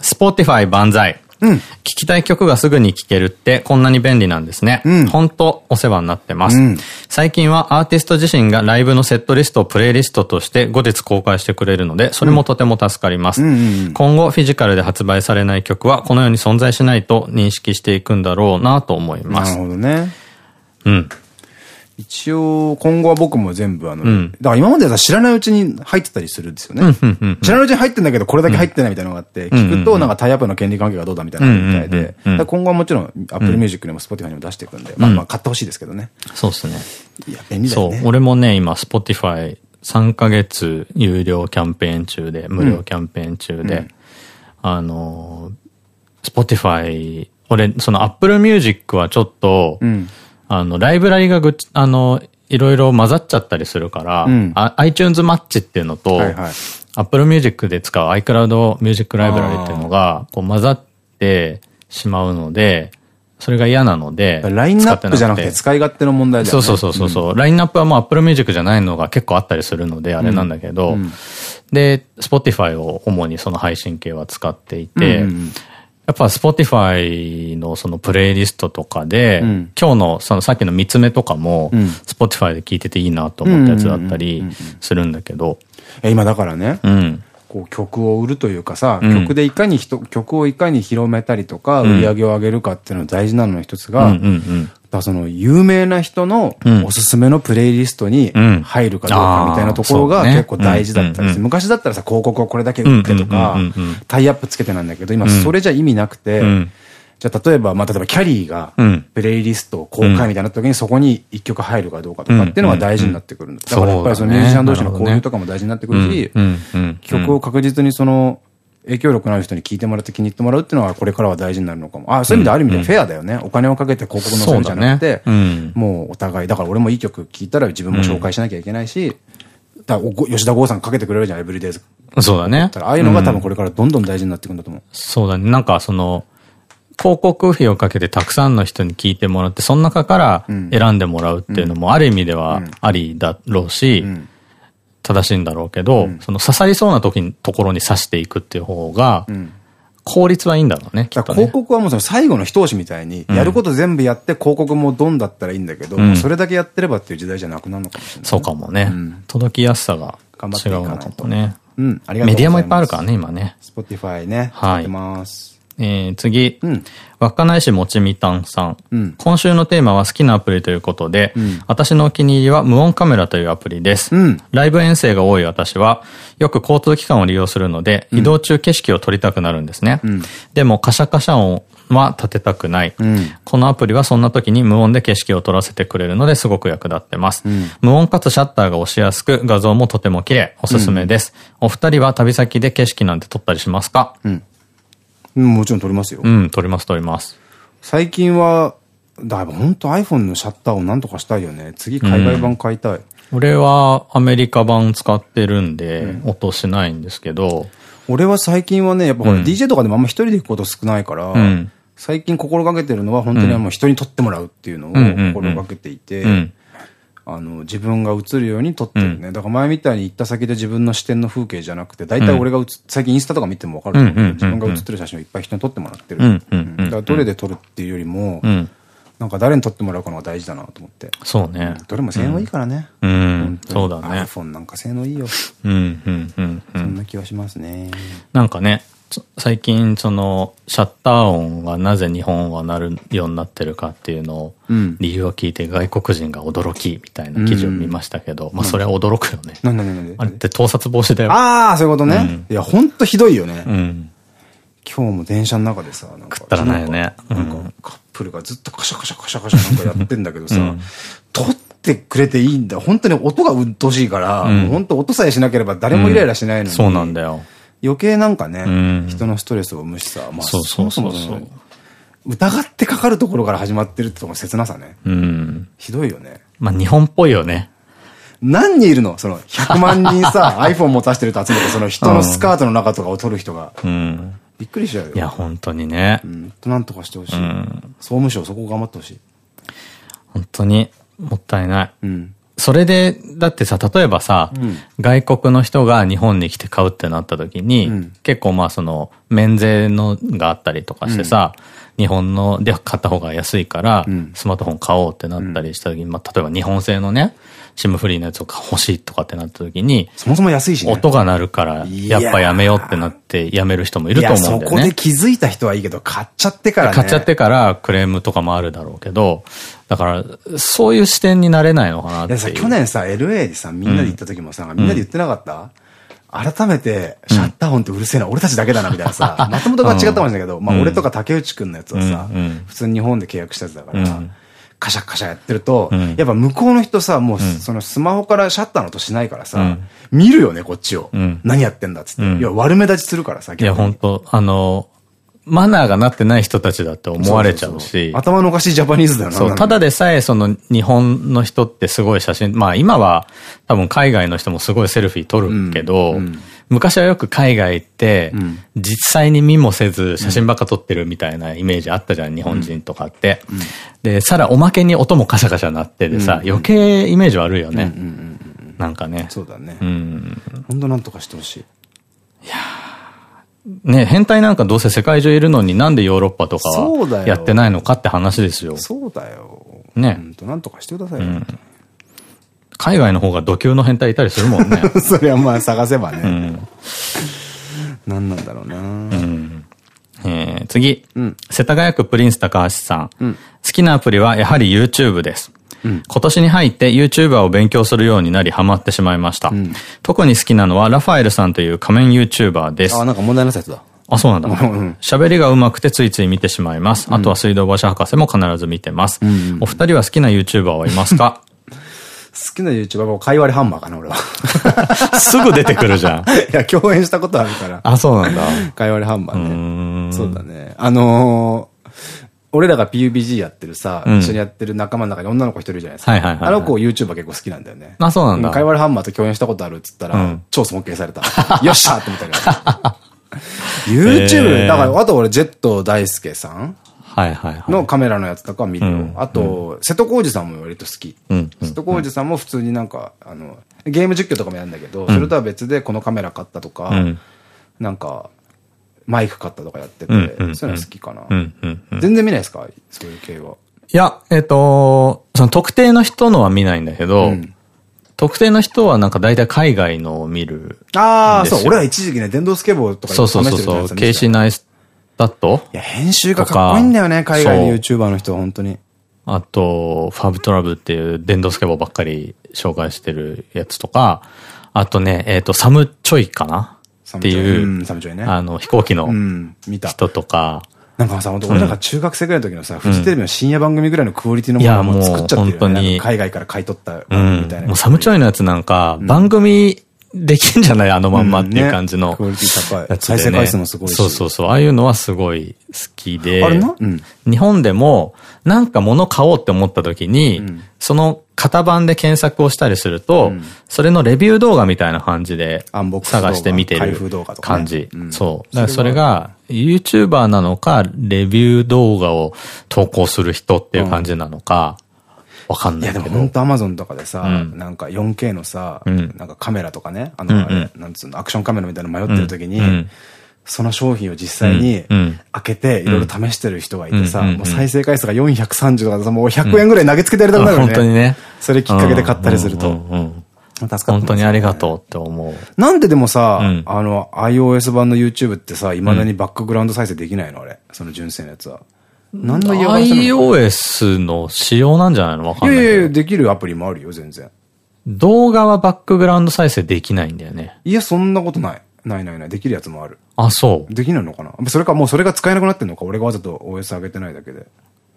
スポティファイ万歳。うん、聞きたい曲がすぐに聴けるってこんなに便利なんですね。うん、本当お世話になってます。うん、最近はアーティスト自身がライブのセットリストをプレイリストとして後日公開してくれるので、それもとても助かります。今後フィジカルで発売されない曲はこのように存在しないと認識していくんだろうなと思います。なるほどね。うん。一応、今後は僕も全部あの、だから今までは知らないうちに入ってたりするんですよね。知らないうちに入ってんだけど、これだけ入ってないみたいなのがあって、聞くとなんかタイアップの権利関係がどうだみたいなみたいで、今後はもちろん Apple Music にも Spotify にも出していくんで、まあまあ買ってほしいですけどね。そうですね。いや、便利だよね。そう、俺もね、今 Spotify 3ヶ月有料キャンペーン中で、無料キャンペーン中で、あの、Spotify、俺、その Apple Music はちょっと、あの、ライブラリがぐあの、いろいろ混ざっちゃったりするから、うん、iTunes マッチっていうのと、はいはい、Apple Music で使う iCloud Music Library っていうのが、こう混ざってしまうので、それが嫌なので。ラインナップじゃなくて使い勝手の問題だよね。そうそうそうそう。うん、ラインナップはもう Apple Music じゃないのが結構あったりするので、あれなんだけど、うん、で、Spotify を主にその配信系は使っていて、やっぱ Spotify のそのプレイリストとかで、うん、今日のそのさっきの見つめとかも、うん、Spotify で聞いてていいなと思ったやつだったりするんだけど。今だからね、うん、こう曲を売るというかさ、曲でいかに人、曲をいかに広めたりとか、売り上げを上げるかっていうの大事なのの一つが、だその有名な人のおすすめのプレイリストに入るかどうかみたいなところが結構大事だったりする。昔だったらさ、広告をこれだけ売ってとか、タイアップつけてなんだけど、今それじゃ意味なくて、じゃあ例えば、まあ例えばキャリーがプレイリストを公開みたいな時にそこに一曲入るかどうかとかっていうのが大事になってくるんだ。だからやっぱりそのミュージシャン同士の交流とかも大事になってくるし、曲を確実にその、影響力のある人に聞いてもらって気に入ってもらうっていうのはこれからは大事になるのかも。あそういう意味である意味でフェアだよね。お金をかけて広告のせるんじゃなくて、もうお互い。だから俺もいい曲聴いたら自分も紹介しなきゃいけないし、だ吉田剛さんかけてくれるじゃん、エブリデイズ。そうだね。ああいうのが多分これからどんどん大事になっていくんだと思う。そうだね。なんかその、広告費をかけてたくさんの人に聞いてもらって、その中から選んでもらうっていうのもある意味ではありだろうし、正しいんだろうけど、うん、その刺さりそうな時に、ところに刺していくっていう方が、効率はいいんだろうね、ね、広告はもうその最後の一押しみたいに、やること全部やって広告もドンだったらいいんだけど、うん、それだけやってればっていう時代じゃなくなるのかもしれない、ね、そうかもね。うん、届きやすさが違うのかもね。うん、ありがとうございます。メディアもいっぱいあるからね、今ね。Spotify ね。はい。ます。えー、次。うん、稚内市もちみたんさん。うん、今週のテーマは好きなアプリということで、うん、私のお気に入りは無音カメラというアプリです。うん、ライブ遠征が多い私は、よく交通機関を利用するので、移動中景色を撮りたくなるんですね。でも、カシャカシャ音は立てたくない。このアプリはそんな時に無音で景色を撮らせてくれるのですごく役立ってます。無音かつシャッターが押しやすく、画像もとても綺麗。おすすめです。お二人は旅先で景色なんて撮ったりしますか、もちろん撮りますよ。うん、撮ります、撮ります。最近は、だいぶ本当 iPhone のシャッターをなんとかしたいよね。次海外版買いたい。うん、俺はアメリカ版使ってるんで、うん、音しないんですけど。俺は最近はね、やっぱほら、DJ とかでもあんま一人で行くこと少ないから、最近心がけてるのは本当にもう人に撮ってもらうっていうのを心がけていて、あの、自分が映るように撮ってるね。うん、だから前みたいに行った先で自分の視点の風景じゃなくて、大体俺が映、最近インスタとか見てもわかると思うけど、自分が写ってる写真をいっぱい人に撮ってもらってる。だからどれで撮るっていうよりも、うん、なんか誰に撮ってもらうかのが大事だなと思って。そうね。どれも性能いいからね。うん。そうだね。iPhone なんか性能いいよ。うん、うん、うん。そんな気はしますね。なんかね、最近、その、シャッター音がなぜ日本はなるようになってるかっていうのを、理由を聞いて外国人が驚きみたいな記事を見ましたけど、まあそれは驚くよね。なんでなんであれって盗撮防止だよ。ああ、そういうことね。いや、ほんとひどいよね。うん。今日も電車の中でさ、なんか。食ったらないよね。なんか、カップルがずっとカシャカシャカシャカシャなんかやってんだけどさ、撮ってくれていいんだ。本当に音がうっとうしいから、本当音さえしなければ誰もイライラしないのに。そうなんだよ。余計なんかね、うん、人のストレスを生むしさ、まあ、そうそうそうそう。疑ってかかるところから始まってるってところ切なさね。うん。ひどいよね。まあ日本っぽいよね。何人いるの？その100万人さ、*laughs* iPhone 持たしてると集めて、その人のスカートの中とかを撮る人が。うん。びっくりしちゃうよ。いや、本当にね。うん。となんとかしてほしい。うん。総務省そこ頑張ってほしい。本当に、もったいない。うん。それで、だってさ、例えばさ、うん、外国の人が日本に来て買うってなった時に、うん、結構まあその、免税のがあったりとかしてさ、うん、日本ので買った方が安いから、スマートフォン買おうってなったりした時に、まあ例えば日本製のね、シムフリーのやつを欲しいとかってなった時に、そもそも安いしね。音が鳴るから、やっぱやめようってなってやめる人もいると思うんだよね。そこで気づいた人はいいけど、買っちゃってからね。買っちゃってからクレームとかもあるだろうけど、だから、そういう視点になれないのかなってい去年さ、LA でさ、みんなで行った時もさ、みんなで言ってなかった、改めて、シャッター音ってうるせえな、俺たちだけだな、みたいなさ、*laughs* まともとが違ったかもしれないけど、まあ俺とか竹内くんのやつはさ、普通に日本で契約したやつだから、カシャカシャやってると、やっぱ向こうの人さ、もうそのスマホからシャッターの音しないからさ、見るよね、こっちを。何やってんだっつって。いや、悪目立ちするからさ、いや、本当あの、マナーがなってない人たちだって思われちゃうし。頭のおかしいジャパニーズだよな。そう、ただでさえその日本の人ってすごい写真、まあ今は多分海外の人もすごいセルフィー撮るけど、うんうん昔はよく海外行って、実際に見もせず写真ばっか撮ってるみたいなイメージあったじゃん、日本人とかって。で、さらおまけに音もカシャカシャなってでさ、余計イメージ悪いよね。なんかね。そうだね。うん。ほんとなんとかしてほしい。いやね、変態なんかどうせ世界中いるのになんでヨーロッパとかはやってないのかって話ですよ。そうだよ。ね。なんとかしてくださいよ。海外の方が土級の変態いたりするもんね。*laughs* それはまあ探せばね。うん、何なんだろうな、うんえー、次、うん、世田谷区プリンス高橋さん。うん、好きなアプリはやはり YouTube です。うん、今年に入って YouTuber を勉強するようになりハマってしまいました。うん、特に好きなのはラファエルさんという仮面 YouTuber です。あ、なんか問題なやつだ。あ、そうなんだ。喋りが上手くてついつい見てしまいます。あとは水道橋博士も必ず見てます。お二人は好きな YouTuber はいますか？好きな YouTuber はかいわれハンマーかな、俺は。*laughs* すぐ出てくるじゃん。*laughs* いや、共演したことあるから。あ、そうなんだ。かいわれハンマーね。そうだね。あのー、俺らが PUBG やってるさ、一緒にやってる仲間の中に女の子一人いるじゃないですか。あの子 YouTuber 結構好きなんだよね。あ、そうなんだ。かいわれハンマーと共演したことあるっつったら、超尊敬された。*laughs* よっしゃーって思ったけど。YouTube、だから、あと俺、ジェット大輔さん。のカメラのやつとか見るよ。あと、瀬戸康史さんも割と好き。瀬戸康史さんも普通になんか、あの、ゲーム実況とかもやるんだけど、それとは別でこのカメラ買ったとか、なんか、マイク買ったとかやってて、そういうの好きかな。全然見ないですか？そういう系は。いや、えっと、その特定の人のは見ないんだけど、特定の人はなんか大体海外のを見る。ああ、そう、俺は一時期ね、電動スケボーとかそうそうそうそう、ケイシーナイスだと？いや、編集がかっこいいんだよね、海外の YouTuber の人は、本当に。あと、ファブトラブっていう電動スケボーばっかり紹介してるやつとか、あとね、えっ、ー、と、サムチョイかな？っていう、ね、あの、飛行機の人とか、なんかさ、俺らが中学生ぐらいの時のさ、フジテレビの深夜番組ぐらいのクオリティのものをもう作っちゃってるよね。海外から買い取ったみたいな。もうサムチョイのやつなんか、番組できんじゃない？あのまんまっていう感じの、クオリティ高い。再生回数もすごいし。そうそうそう。ああいうのはすごい好きで。あれな、うん、日本でも、なんか物買おうって思った時に、うん、その型番で検索をしたりすると、うん、それのレビュー動画みたいな感じで探して見てる感じ。そう。だからそれが YouTuber なのか、レビュー動画を投稿する人っていう感じなのか、わかんないいやでも本当アマゾンとかでさ、うん、なんか 4K のさ、うん、なんかカメラとかね、あの、なんつうの、アクションカメラみたいなの迷ってる時に、うん、その商品を実際に開けていろいろ試してる人がいてさ、もう再生回数が430とかでさ、もう100円ぐらい投げつけてやりたくなるよね。本当にね。それきっかけで買ったりすると。本当にありがとうって思う。なんででもさ、あの、iOS 版の YouTube ってさ、未だにバックグラウンド再生できないのあれ。その純正のやつは。何の嫌がらせ ?iOS の仕様なんじゃないの？わかんない。いやいや、できるアプリもあるよ、全然。動画はバックグラウンド再生できないんだよね。いや、そんなことない。ないないない。できるやつもある。あ、そう。できないのかな？それかもうそれが使えなくなってんのか？俺がわざと OS 上げてないだけで。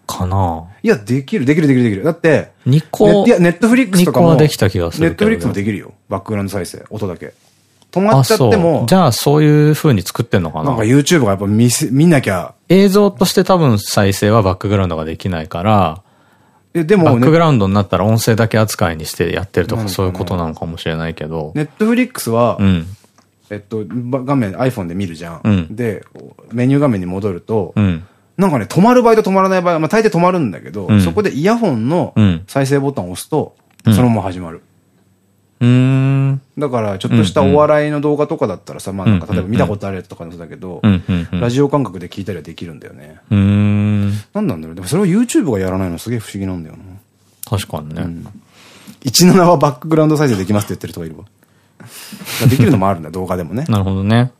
かないや、できる、できる、できる、できる。だって、ニコ、いや、ネットフリックスとかも。はできた気がする。ネットフリックスもできるよ。バックグラウンド再生。音だけ。止まっちゃっても。じゃあそういう風に作ってんのかな？なんか YouTube がやっぱ見せ、見なきゃ。映像として多分再生はバックグラウンドができないから、え、でも、バックグラウンドになったら音声だけ扱いにしてやってるとかそういうことなのかもしれないけど。ネットフリックスは、うん、えっと、画面 iPhone で見るじゃん。うん、で、メニュー画面に戻ると、うん、なんかね、止まる場合と止まらない場合、まあ大抵止まるんだけど、そこでイヤホンの再生ボタンを押すと、そのまま始まる。うん。だから、ちょっとしたお笑いの動画とかだったらさ、まあなんか、例えば見たことあるやつとかのだけど、ラジオ感覚で聞いたりはできるんだよね。うん。なんなんだろう。でもそれを YouTube がやらないのすげえ不思議なんだよな。確かにね。17はバックグラウンド再生できますって言ってる人がいるわ。できるのもあるんだ、*laughs* 動画でもね。なるほどね。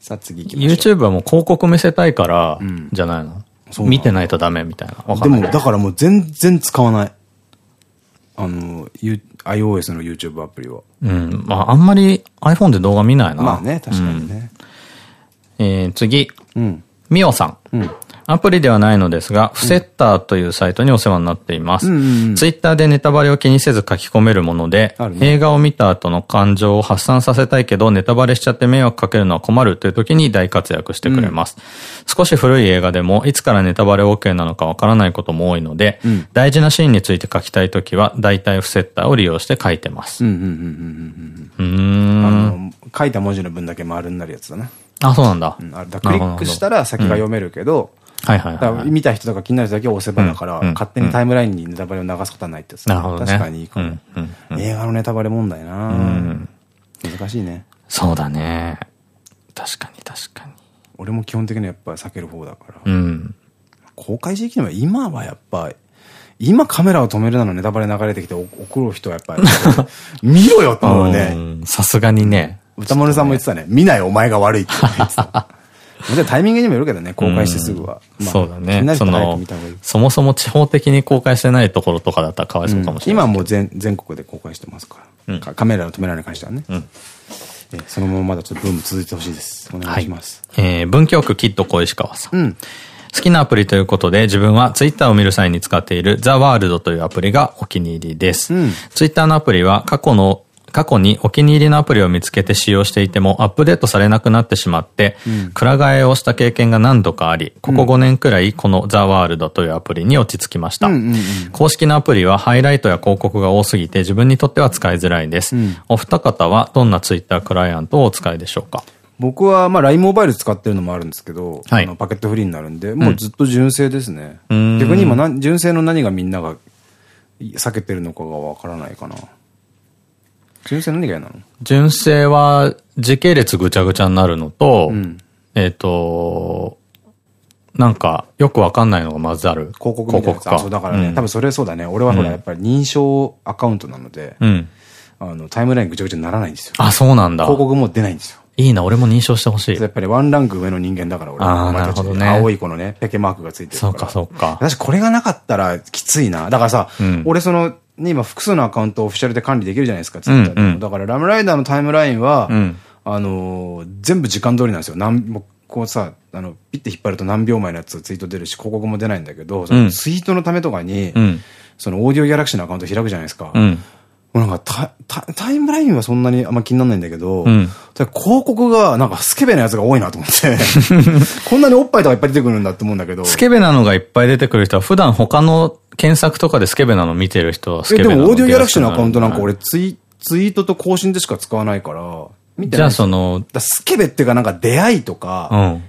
さあ次行きましょう。YouTube はもう広告見せたいから、じゃないの？見てないとダメみたいな。ないも、だからもう全然使わない。あの、iOS の YouTube アプリは。うん。まあ、あんまり iPhone で動画見ないな。まあね、確かにね。えー、次。うん。みおさん。うん。アプリではないのですが、フセッターというサイトにお世話になっています。うんうんうんツイッターでネタバレを気にせず書き込めるもので、ね映画を見た後の感情を発散させたいけど、ネタバレしちゃって迷惑かけるのは困るという時に大活躍してくれます。少し古い映画でも、いつからネタバレ OK なのかわからないことも多いので、大事なシーンについて書きたい時は、大体フセッターを利用して書いてます。うん書いた文字の分だけ丸になるやつだな。あ、そうなんだ。うん。あれだクリックしたら先が読めるけど、はいはい見た人とか気になる人だけ押せばだから、うん勝手にタイムラインにネタバレを流すことはないってなるほどね。確かにいいかも。映画のネタバレ問題な、ん難しいね。そうだね。確かに確かに。俺も基本的にはやっぱ避ける方だから。うん。公開時期には今はやっぱ、今カメラを止めるなのネタバレ流れてきてお怒る人はやっぱり、*laughs* 見ろよと思うね。うんさすがにね。歌丸さんも言ってたね。見ないお前が悪いって言ってた。もちろんタイミングにもよるけどね、公開してすぐは。まあそうだね。そのそもそも地方的に公開してないところとかだったらかわいそうかもしれない。今はもう全全国で公開してますから、かカメラの止められに関してはね、えそのまままだちょっとブーム続いてほしいです。お願いします、えー文京区キッド小石川さん。うん。好きなアプリということで、自分はツイッターを見る際に使っているザワールドというアプリがお気に入りです。うん。ツイッターのアプリは過去の過去にお気に入りのアプリを見つけて使用していてもアップデートされなくなってしまって、くら替えをした経験が何度かあり、ここ5年くらいこのザワールドというアプリに落ち着きました。公式のアプリはハイライトや広告が多すぎて自分にとっては使いづらいです。お二方はどんなツイッタークライアントをお使いでしょうか？僕は、まあ、LINE モバイル使ってるのもあるんですけど、はいあのパケットフリーになるんで、もうずっと純正ですね。ん逆に今な、純正の何がみんなが避けてるのかがわからないかな。純正何が嫌なの？純正は時系列ぐちゃぐちゃになるのと、んえっと、なんかよくわかんないのがまずある。広告みたいなやつあそう、だからね、うん多分それそうだね。俺はほら、やっぱり認証アカウントなので、うん。あの、タイムラインぐちゃぐちゃにならないんですよ。あ、そうなんだ。広告も出ないんですよ。いいな、俺も認証してほしいや。っぱりワンランク上の人間だから俺あーお前たちなるほどね青いこのね、ペケマークがついてるから。そうか、そうか。私これがなかったらきついな。だからさ、うん俺その、ね、今複数のアカウントをオフィシャルで管理できるじゃないですか、ツイッターでも。うんうんだからラムライダーのタイムラインは、うんあのー全部時間通りなんですよ。なんもうこうさ、あの、ピッて引っ張ると何秒前のやつツイート出るし、広告も出ないんだけど、そのツイートのためとかに、うん。そのオーディオギャラクシーのアカウント開くじゃないですか。うん。もうなんかタタタイムラインはそんなにあんま気にならないんだけど、んただ広告がなんかスケベなやつが多いなと思って、*laughs* こんなにおっぱいとかいっぱい出てくるんだって思うんだけど。スケベなのがいっぱい出てくる人は普段他の検索とかでスケベなの見てる人はスえ、ケベなのでもオーディオギャラクシーのアカウントなんか俺ツイツイートと更新でしか使わないから、じゃあその、スケベっていうかなんか出会いとうか、ん。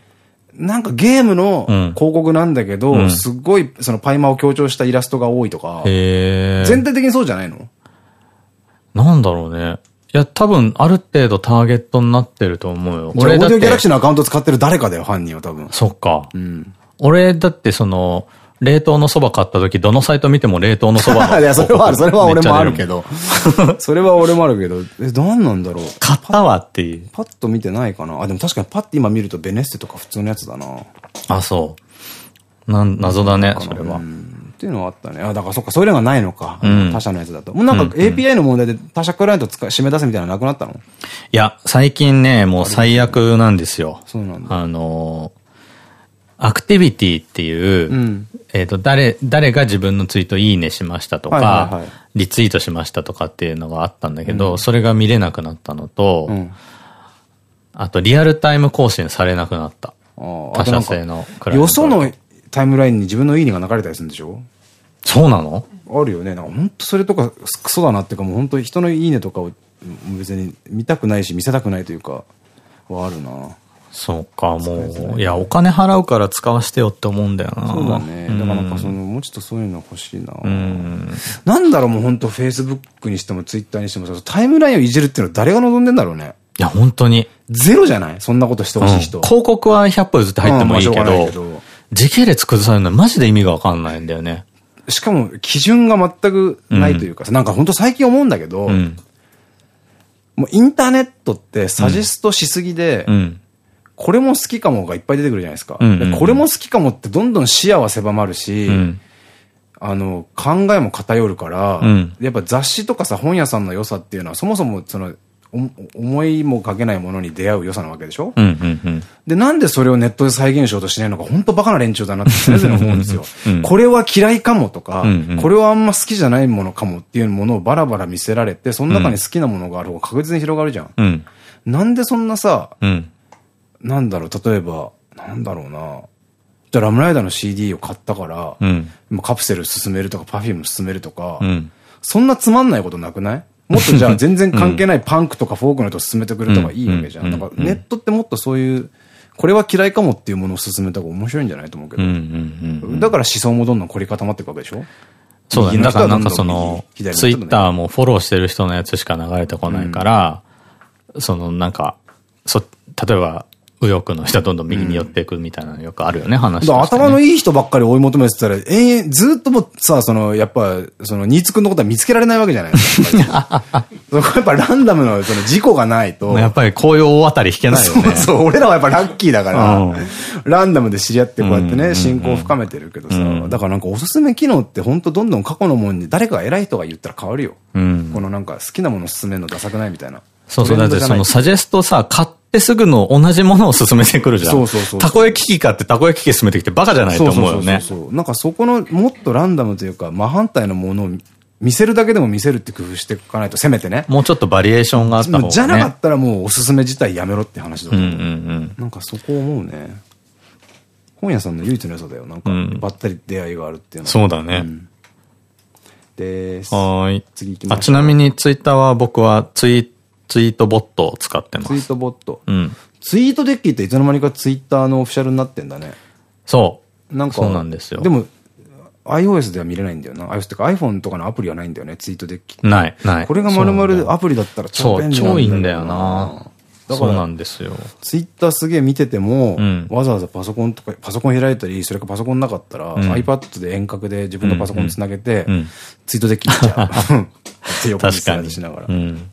なんかゲームのうん広告なんだけど、うんすっごいそのパイマーを強調したイラストが多いとか。全体的にそうじゃないの？なんだろうね。いや、多分、ある程度ターゲットになってると思うよ。俺だっ俺オーディオギャラクシて、ーのアカウント使ってる誰かだよ、犯人は多分。そっか。うん。俺だってその、冷凍のそば買った時、どのサイト見ても冷凍のそばの。*laughs* いや、それはある、それは俺もあるけど。ど。*laughs* それは俺もあるけど、え、何なんだろう？買ったわっていう。パッと見てないかなあ、でも確かにパッと今見るとベネッセとか普通のやつだな。あ、そう。なん、謎だね、それはう。んっていうのはあったね。あ、だからそっか、そういうのがないのか。ん他社のやつだと。もうなんか API の問題で他社クライアント使い締め出すみたいなのなくなったの？いや、最近ね、もう最悪なんですよ。そうなんだ。あのー、アクティビティっていう、うんえっと、誰、誰が自分のツイートいいねしましたとか、リツイートしましたとかっていうのがあったんだけど、それが見れなくなったのと、うん。あとリアルタイム更新されなくなった。他社製のクライアントよそのタイムラインに自分のいいねが流れたりするんでしょ？そうなの？あるよね。なんか本当それとかクソだなっていうかもう本当人のいいねとかをうん別に見たくないし見せたくないというか、はあるな。そうか、もう、いや、お金払うから使わせてよって思うんだよな。そうだね。だからなんかその、もうちょっとそういうの欲しいな。うん。なんだろうもう本当フェイスブックにしてもツイッターにしてもさ、タイムラインをいじるっていうのは誰が望んでんだろうね。いや、本当に。ゼロじゃない？そんなことしてほしい人。うん広告は100歩譲って入ってもいいけど、時系列崩されるのはマジで意味がわかんないんだよね。しかも基準が全くないというかさ、なんか本当最近思うんだけど、もうインターネットってサジェストしすぎで、これも好きかもがいっぱい出てくるじゃないですか。これも好きかもってどんどん視野は狭まるし、あの、考えも偏るから、やっぱ雑誌とかさ、本屋さんの良さっていうのは、そもそもその、思いもかけないものに出会う良さなわけでしょ？で、なんでそれをネットで再現しようとしないのか、本当バカな連中だなって常々思うんですよ。これは嫌いかもとか、これはあんま好きじゃないものかもっていうものをバラバラ見せられて、その中に好きなものがある方が確実に広がるじゃん。うん、なんでそんなさ、うん、なんだろう、例えば、なんだろうな。じゃあラムライダーの CD を買ったから、うん、カプセル進めるとか、パフューム進めるとか、そんなつまんないことなくない？もっとじゃあ *laughs* 全然関係ないパンクとかフォークの人進めてくれた方がいいわけじゃん。だからネットってもっとそういう、これは嫌いかもっていうものを進めた方が面白いんじゃないと思うけど。だから思想もどんどん凝り固まっていくわけでしょ？そうだね。だからなんかその、ツイッターもフォローしてる人のやつしか流れてこないから、うん、そのなんか、そ、例えば、右翼の人はどんどん右に寄っていくみたいなのよくあるよね、話、ね、頭のいい人ばっかり追い求めてたら、永遠、ずっともさ、その、やっぱ、その、新津くんのことは見つけられないわけじゃないですか。そ *laughs* こやっぱランダムの、その、事故がないと。やっぱりこういう大当たり引けないよね。そうそう、俺らはやっぱラッキーだから、うん、ランダムで知り合ってこうやってね、信仰を深めてるけどさ、だからなんかおすすめ機能って本当どんどん過去のもんに誰か偉い人が言ったら変わるよ。うん、このなんか好きなもの進めるのダサくないみたいな。そうそう、だってそのサジェストさ、買ってすぐの同じものを進めてくるじゃん。そうそうそう。たこ焼き器買ってたこ焼き器進めてきてバカじゃないと思うよね。そうそうなんかそこのもっとランダムというか、真反対のものを見せるだけでも見せるって工夫していかないと、せめてね。もうちょっとバリエーションがあった方が、ね、じゃなかったらもうおすすめ自体やめろって話だと思う。なんかそこ思うね。本屋さんの唯一の良さだよ。なんか、ばったり出会いがあるっていうのは。そうだね。うんです。はい。次行きましょう。ちなみにツイッターは僕はツイツイートボットを使ってます。ツイートボット。うん。ツイートデッキっていつの間にかツイッターのオフィシャルになってんだね。そう。なんか。そうなんですよ。でも、iOS では見れないんだよな。iOS ってか iPhone とかのアプリはないんだよね、ツイートデッキ。ない、ない。これが丸々アプリだったら超便利なんだよ。超いいんだよな。そうなんですよ。ツイッターすげえ見てても、うん、わざわざパソコンとか、パソコン開いたり、それかパソコンなかったら、うん、iPad で遠隔で自分のパソコンつなげて、ツイートデッキいっちゃう。*laughs* 確かに。しながら。うん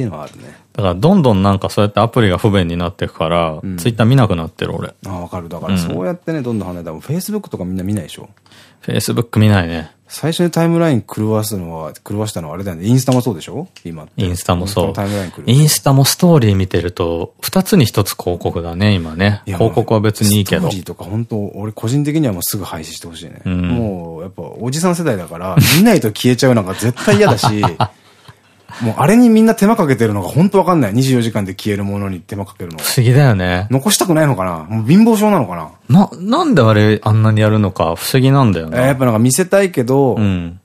っていうのはあるね。だからどんどんなんかそうやってアプリが不便になっていくから、ツイッター見なくなってる俺。ああ、わかる。だからそうやってね、どんどん離れた。フェイスブックとかみんな見ないでしょ？フェイスブック見ないね。最初にタイムライン狂わすのは、狂わしたのはあれだよね。インスタもそうでしょ？今インスタもそう。タイムラインインスタもストーリー見てると、二つに一つ広告だね、今ね。広告は別にいいけど。ストーリーとか本当俺個人的にはもうすぐ廃止してほしいね。うん、もう、やっぱおじさん世代だから、見ないと消えちゃうのが絶対嫌だし、*laughs* もうあれにみんな手間かけてるのが本当わかんない。24時間で消えるものに手間かけるの不思議だよね。残したくないのかな？もう貧乏症なのかな？な、なんであれあんなにやるのか不思議なんだよね。やっぱなんか見せたいけど、うん、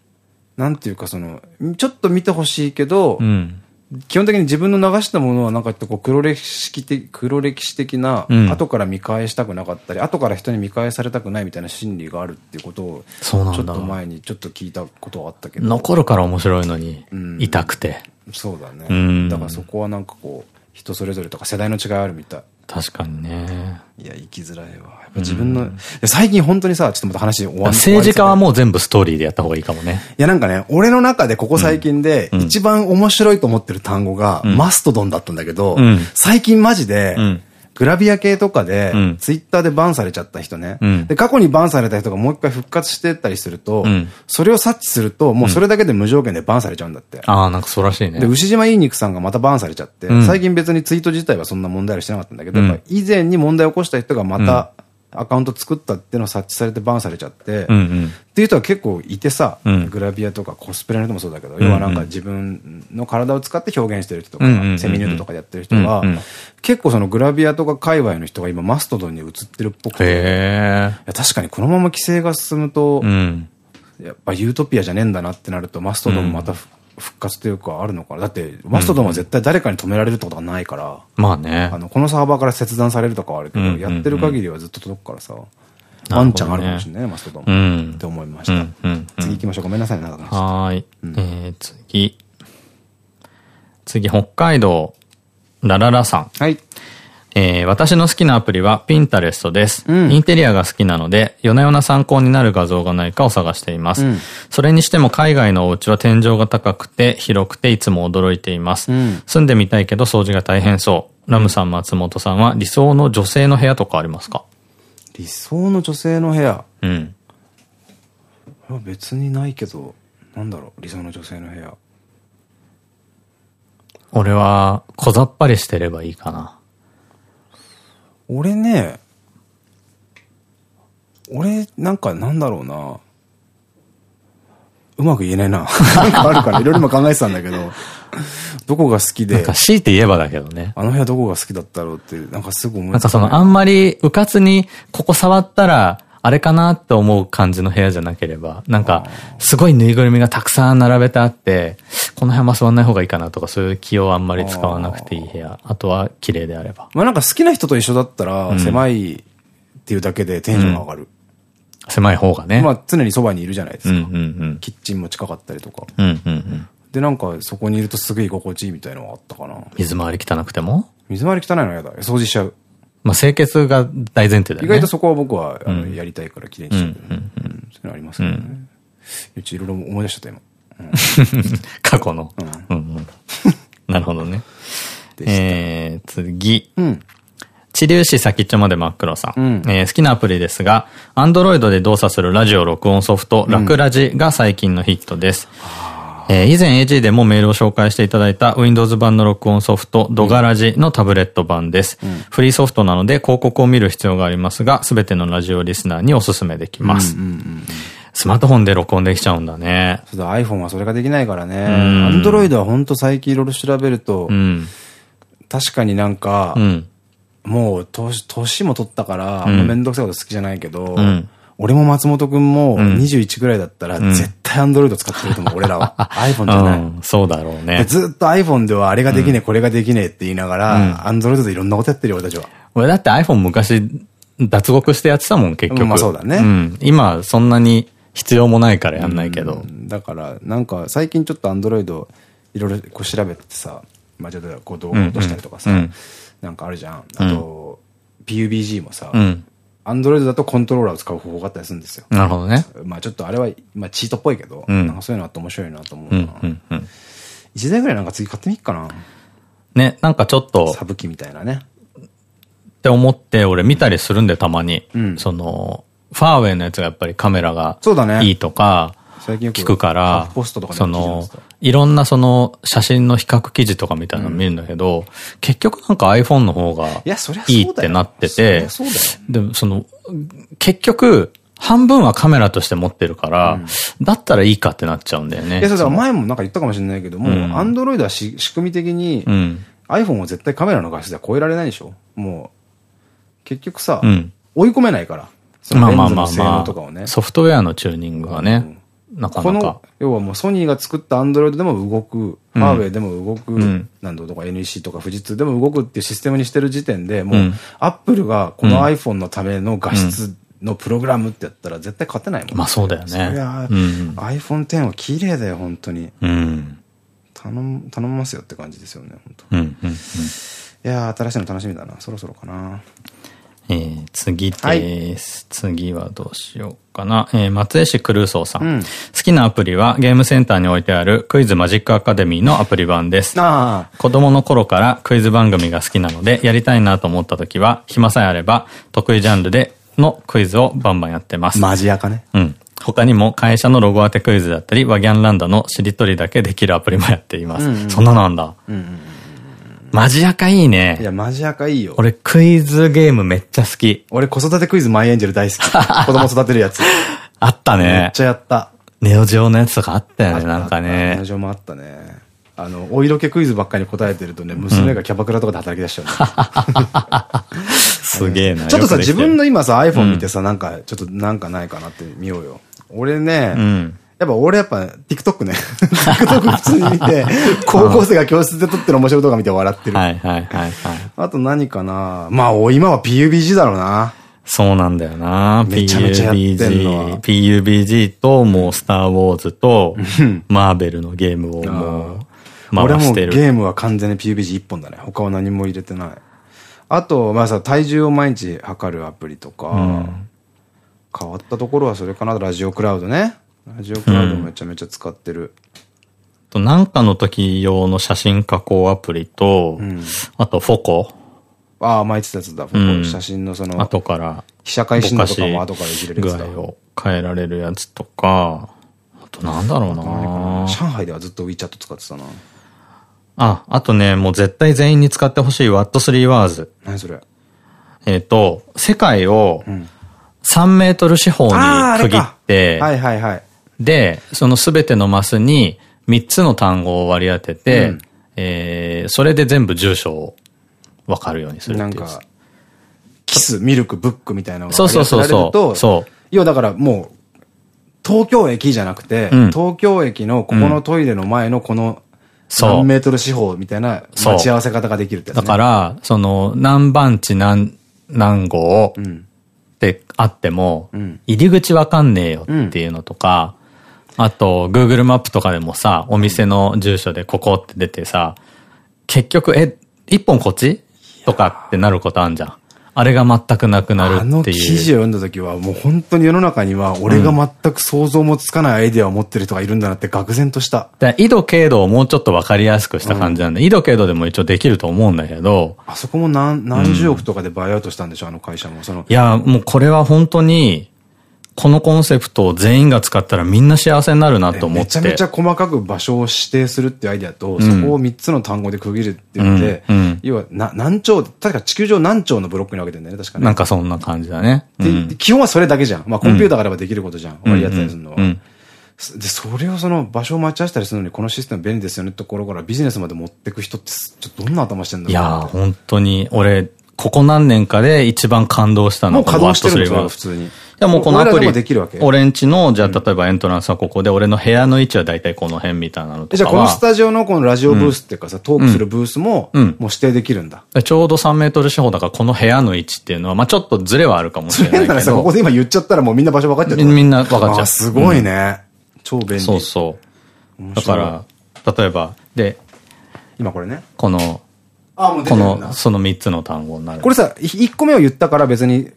なんていうかその、ちょっと見てほしいけど、うん基本的に自分の流したものはなんかこう黒歴史的、黒歴史的な、後から見返したくなかったり、後から人に見返されたくないみたいな心理があるっていうことを、ちょっと前にちょっと聞いたことがあったけど。残るから面白いのに、痛くて。そうだね。だからそこはなんかこう、人それぞれとか世代の違いあるみたい。確かにね。いや、生きづらいわ。やっぱ自分の、うん、最近本当にさ、ちょっとまた話終わん政治家はもう全部ストーリーでやった方がいいかもね。いや、なんかね、俺の中でここ最近で、一番面白いと思ってる単語が、マストドンだったんだけど、うん、最近マジで、うんグラビア系とかで、ツイッターでバンされちゃった人ね。うん、で、過去にバンされた人がもう一回復活してったりすると、うん、それを察知すると、もうそれだけで無条件でバンされちゃうんだって。ああ、なんかそうらしいね。で、牛島いい肉さんがまたバンされちゃって、最近別にツイート自体はそんな問題はしてなかったんだけど、やっぱ以前に問題を起こした人がまた、アカウント作ったっていうのを察知されてバンされちゃって、うんうん、っていう人は結構いてさ、うん、グラビアとかコスプレの人もそうだけど、要はなんか自分の体を使って表現してる人とか、セミヌードとかやってる人は、結構そのグラビアとか界隈の人が今マストドンに移ってるっぽくて、いや確かにこのまま規制が進むと、うん、やっぱユートピアじゃねえんだなってなると、マストドンまた復活というかあるのかな。だって、マストドンは絶対誰かに止められるってことがないから。まあね。あの、このサーバーから切断されるとかはあるけど、やってる限りはずっと届くからさ。ワンチャンあるかもしれないね、マストドン。うん。って思いました。次行きましょう。ごめんなさいね、長くはい。えー、次。次、北海道、ラララさん。はい。えー、私の好きなアプリはピンタレストです。うん、インテリアが好きなので、夜な夜な参考になる画像がないかを探しています。うん、それにしても海外のお家は天井が高くて広くていつも驚いています。うん、住んでみたいけど掃除が大変そう。ラムさん、松本さんは理想の女性の部屋とかありますか？理想の女性の部屋？うん。別にないけど、なんだろう、理想の女性の部屋。俺は、小ざっぱりしてればいいかな。俺ね、俺、なんかなんだろうな。うまく言えないな。*laughs* なんかあるかな。いろいろ今考えてたんだけど、どこが好きで。なんか強いて言えばだけどね。あの部屋どこが好きだったろうって、なんかすぐ思いなんかその、あんまり、うかつに、ここ触ったら、あれかなって思う感じの部屋じゃなければ、なんか、すごいぬいぐるみがたくさん並べてあって、この辺は座んない方がいいかなとか、そういう気をあんまり使わなくていい部屋。あとは綺麗であれば。まあなんか好きな人と一緒だったら、狭いっていうだけでテンションが上がる。うん、狭い方がね。まあ常にそばにいるじゃないですか。キッチンも近かったりとか。で、なんかそこにいるとすげえ居心地いいみたいなのがあったかな。水回り汚くても？水回り汚いのは嫌だ。掃除しちゃう。まあ清潔が大前提だよね。意外とそこは僕は、あの、やりたいから綺麗にしちゃう。そういうのありますけどね。うちいろいろ思い出しちゃった今。*laughs* 過去の。*laughs* なるほどね。えー、次。治療師先っちょまで真っ黒さん。うん、えー、好きなアプリですが、アンドロイドで動作するラジオ録音ソフト、ラクラジが最近のヒットです。うんえー、以前 AG でもメールを紹介していただいた Windows 版の録音ソフト、ドガラジのタブレット版です。うん、フリーソフトなので広告を見る必要がありますが、すべてのラジオリスナーにお勧めできます。スマートフォンで録音できちゃうんだね。そうだ、iPhone はそれができないからね。Android は本当最近いろいろ調べると、うん、確かになんか、うん、もう年も取ったから、めんどくさいこと好きじゃないけど、俺も松本くんも21ぐらいだったら、絶対アンドロイド使ってると思う、俺らは。*laughs* iPhone じゃない。そうだろうね。ずっと iPhone ではあれができねえ、これができねえって言いながら、アンドロイドでいろんなことやってるよ、俺たちは。俺だって iPhone 昔、脱獄してやってたもん、結局。まあそうだね。うん。今、そんなに必要もないからやんないけど。だから、なんか、最近ちょっとアンドロイド、いろいろこう調べてさ、まあちょっとこう動画落としたりとかさ、なんかあるじゃん。あと、PUBG もさ、アンドロイドだとコントローラーを使う方法があったりするんですよ。なるほどね。まあちょっとあれは、まあチートっぽいけど、うん、なんかそういうのあって面白いなと思うな。1台ぐらいなんか次買ってみっかな。ね、なんかちょっと。サブ機みたいなね。って思って俺見たりするんでたまに。うん、その、ファーウェイのやつがやっぱりカメラがいいとか、聞くから、その、いろんなその写真の比較記事とかみたいなの見るんだけど、結局なんか iPhone の方がいいってなってて、でもその、結局、半分はカメラとして持ってるから、だったらいいかってなっちゃうんだよね。いや、そうだ、前もなんか言ったかもしれないけども、アンドロイドは仕組み的に、iPhone を絶対カメラの画質では超えられないでしょ。もう、結局さ、追い込めないから。まあまあまあまあ、ソフトウェアのチューニングがね。なかなか。この、要はもうソニーが作ったアンドロイドでも動く、ハーウェイでも動く、なんだとか NEC とか富士通でも動くっていうシステムにしてる時点で、もう、アップルがこの iPhone のための画質のプログラムってやったら絶対勝てないもん、まあそうだよね。そりゃ、iPhone X は綺麗だよ、本当に。うん。頼む、頼みますよって感じですよね、本当。うん。いや新しいの楽しみだな。そろそろかな。えー、次です。はい、次はどうしようかな。えー、松江市クルーソーさんうん、好きなアプリはゲームセンターに置いてあるクイズマジックアカデミーのアプリ版です。子供の頃からクイズ番組が好きなので、やりたいなと思った時は、暇さえあれば、得意ジャンルでのクイズをバンバンやってます。マジアカね。うん。他にも会社のロゴ当てクイズだったり、ワギャンランドのしりとりだけできるアプリもやっています。そんななんだ。うんうんマジアカいいね。いや、マジアカいいよ。俺クイズゲームめっちゃ好き。俺子育てクイズマイエンジェル大好き。*laughs* 子供育てるやつ。あったね。めっちゃやった。ネオジオのやつとかあったよね、なんかね。ネオジオもあったね。あの、お色気クイズばっかり答えてるとね、娘がキャバクラとかで働き出しちゃう、ね。*laughs* すげえな。ちょっとさ、自分の今さ、iPhone 見てさ、なんか、ちょっとなんかないかなって見ようよ。俺ね、うんやっぱ俺やっぱ TikTok ね。*laughs* TikTok 普通に見て、*laughs* 高校生が教室で撮ってる面白い動画見て笑ってる。はいはいはいはい。あと何かな？まあ今は PUBG だろうな。そうなんだよな。めちゃめちゃやってんの PUBG ともうスターウォーズとマーベルのゲームをもう回してる。俺もゲームは完全に PUBG 一本だね。他は何も入れてない。あと、まあさ、体重を毎日測るアプリとか、変わったところはそれかな、ラジオクラウドね。ラジオクラウドめちゃめちゃ使ってる。と、なんかの時用の写真加工アプリと、あとフォコ。ああ、前言ってたやつだ。フォコ、写真のその、後から、被写界深度とかも後からいじれるやつだ。を変えられるやつとか、あとなんだろうな上海ではずっと WeChat 使ってたな。あ、あとね、もう絶対全員に使ってほしい What3 Wars。何それ？えっと、世界を3メートル四方に区切って、はいはいはい。で、そのすべてのマスに3つの単語を割り当てて、うん、えー、それで全部住所をわかるようにするなんか、キス、ミルク、ブックみたいなのがそうそうそうそう。そう。要はだからもう、東京駅じゃなくて、うん、東京駅のここのトイレの前のこの何メートル四方みたいな待ち合わせ方ができるってやつ、ね、だから、その、何番地何、何号ってあっても、うん、入り口わかんねえよっていうのとか、うん、あと、Google マップとかでもさ、お店の住所でここって出てさ、結局、え、一本こっち？とかってなることあんじゃん。あれが全くなくなるっていう。あの記事を読んだ時は、もう本当に世の中には、俺が全く想像もつかないアイデアを持ってる人がいるんだなって愕然とした。緯度経度をもうちょっとわかりやすくした感じなんで、緯度経度でも一応できると思うんだけど。あそこも何、何十億とかでバイアウトしたんでしょ、うん、あの会社も。その。いや、もうこれは本当に、このコンセプトを全員が使ったらみんな幸せになるなと思って。めちゃめちゃ細かく場所を指定するってアイデアと、うん、そこを3つの単語で区切るって言って、うん、要はな何兆、確か地球上何兆のブロックに分けてんだよね、確かね。なんかそんな感じだね。で、基本はそれだけじゃん。まあコンピューターがあればできることじゃん。割り当てたりするのは。で、それをその場所を待ち合わせたりするのにこのシステム便利ですよねってところからビジネスまで持っていく人って、ちょっとどんな頭してんだろういや本当に、俺、ここ何年かで一番感動したのが、もう稼働してるんですよ、普通に。やもうこのアプリ、俺んちの、じゃあ例えばエントランスはここで、俺の部屋の位置は大体この辺みたいなのとかじゃあこのスタジオのこのラジオブースっていうかさ、トークするブースも、もう指定できるんだ。ちょうど3メートル四方だからこの部屋の位置っていうのは、まあちょっとズレはあるかもしれないけど。ならさ、ここで今言っちゃったらもうみんな場所分かっちゃう。みんな分かっちゃう。すごいね。超便利。そうそう。だから、例えば、で、今これね。この、この、その3つの単語になる。これさ、1個目を言ったから別に、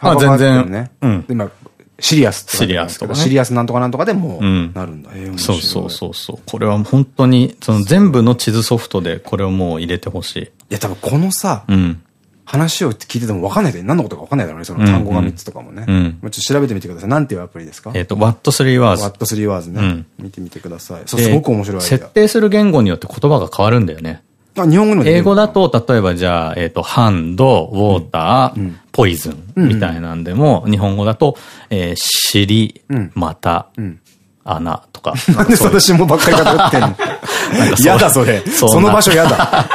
あ、全然。うん。今、シリアスシリアスとか、シリアスなんとかなんとかでもなるんだ。そうそうそうそう。これは本当に、その全部の地図ソフトでこれをもう入れてほしい。いや、多分このさ、話を聞いてても分かんないで、何のことか分かんないだろうね、その単語が3つとかもね。ちょっと調べてみてください。なんていうアプリですか？えっと、What3 Words。What3 Words ね。見てみてください。そう、すごく面白い。設定する言語によって言葉が変わるんだよね。あ、日本語の英語だと、例えばじゃあ、えっ、ー、と、ハンド、ウォーター、うん、ポイズンみたいなんでも、うん、日本語だと、えー、尻、また、穴とか。なんでその下ばっかりかってんの？*laughs* 嫌だ、それ。その場所嫌だ。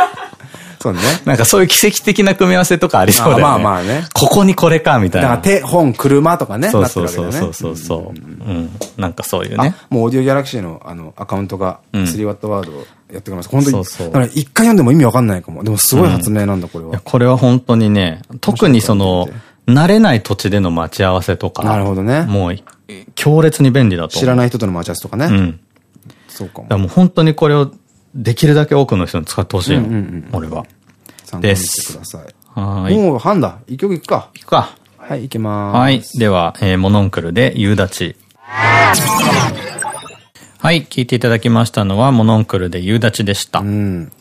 そうね。なんかそういう奇跡的な組み合わせとかありそうだよね。まあまあね。ここにこれか、みたいな。だから手、本、車とかね。そうそうそうそうそう。うん。なんかそういうね。もうオーディオギャラクシーのあの、アカウントが、3ワットワードやってくれます。本当に。そうそう。だから一回読んでも意味わかんないかも。でもすごい発明なんだ、これは。これは本当にね、特にその、慣れない土地での待ち合わせとか。なるほどね。もう、強烈に便利だと。知らない人との待ち合わせとかね。うん。そうかも。もう本当にこれをできるだけ多くの人に使ってほしいの。俺は。です。はい。もう半だ。一曲いくか。いくか。はい、いきまーす。はい。では、えー、モノンクルで夕立ち。はい。聞いていただきましたのは、モノンクルで夕立ちでした。うん。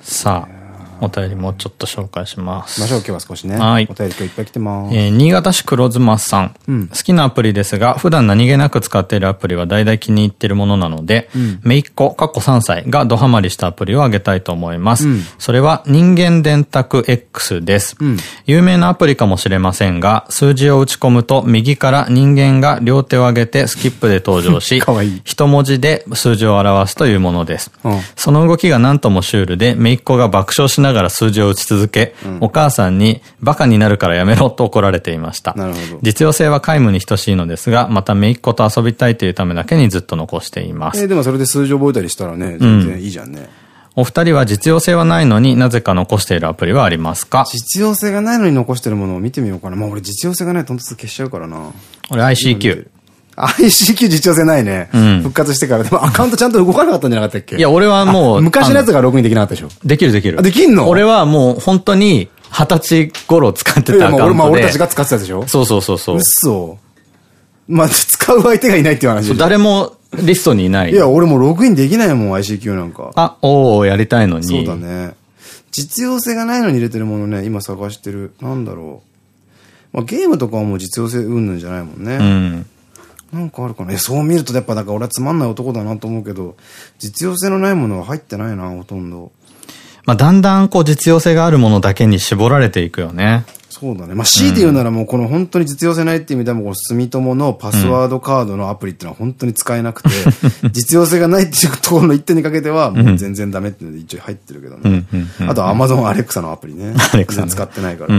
さあ。お便りもうちょっと紹介します。ましょう、今日は少しね。はい。お便り今日いっぱい来てます。えー、新潟市黒妻さん。うん、好きなアプリですが、普段何気なく使っているアプリは大々気に入っているものなので、うん、めいっ子、過去3歳がドハマりしたアプリをあげたいと思います。うん、それは人間電卓 X です。うん、有名なアプリかもしれませんが、数字を打ち込むと右から人間が両手を上げてスキップで登場し、*laughs* かわいい一文字で数字を表すというものです。その動きが何ともシュールで、めいっ子が爆笑しながら数字を打ち続け、うん、お母さんにバカになるからやめろと怒られていました。実用性は皆無に等しいのですが、また姪っ子と遊びたいというためだけにずっと残しています。えー、でもそれで数字覚えたりしたらね、全然いいじゃんね。うんお二人は実用性はないのになぜか残しているアプリはありますか？実用性がないのに残してるものを見てみようかな。まあ俺実用性がないとトント消しちゃうからな。俺 ICQ。ICQ 実用性ないね。うん、復活してから。でもアカウントちゃんと動かなかったんじゃなかったっけ？いや、俺はもう。昔のやつがログインできなかったでしょ？できるできる。できんの？俺はもう本当に、二十歳頃使ってたアカウントで。俺、まあ俺たちが使ってたでしょ？そうそうそうそう。嘘。まあ、使う相手がいないっていう話誰もリストにいない。いや、俺もログインできないもん、ICQ なんか。あ、おおやりたいのに。そうだね。実用性がないのに入れてるものね、今探してる。なんだろう。まあ、ゲームとかはもう実用性うんぬんじゃないもんね。うん。なんかあるかな？え、そう見るとやっぱなんか俺はつまんない男だなと思うけど、実用性のないものは入ってないな、ほとんど。まあ、だんだんこう実用性があるものだけに絞られていくよね。そうだね。まあ、強いて言うならもうこの本当に実用性ないっていう意味でも、住友のパスワードカードのアプリっていうのは本当に使えなくて、*laughs* 実用性がないっていうところの一点にかけては、もう全然ダメっていうので一応入ってるけどね。あと Amazon Alexa のアプリね。全然使ってないから。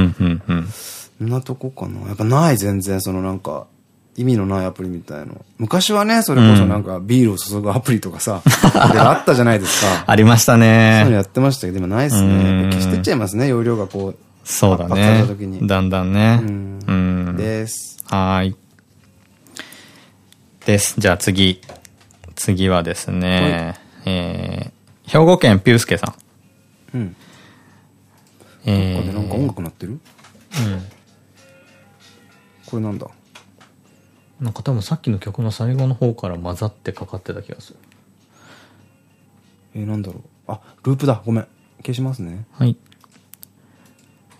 そんなとこかな。やっぱない全然そのなんか、意味のないアプリみたいの。昔はね、それこそなんかビールを注ぐアプリとかさ、*laughs* あったじゃないですか。ありましたね。そういうのやってましたけど、今ないっすね。消してっちゃいますね、容量がこう。そうだね。だんだんね。うん。です。はい。です。じゃあ次。次はですね、えー、兵庫県ピュースケさん。うん。えー、なんか音楽鳴ってる？うん。これなんだ？なんか多分さっきの曲の最後の方から混ざってかかってた気がする。えー、なんだろう。あ、ループだ。ごめん。消しますね。はい。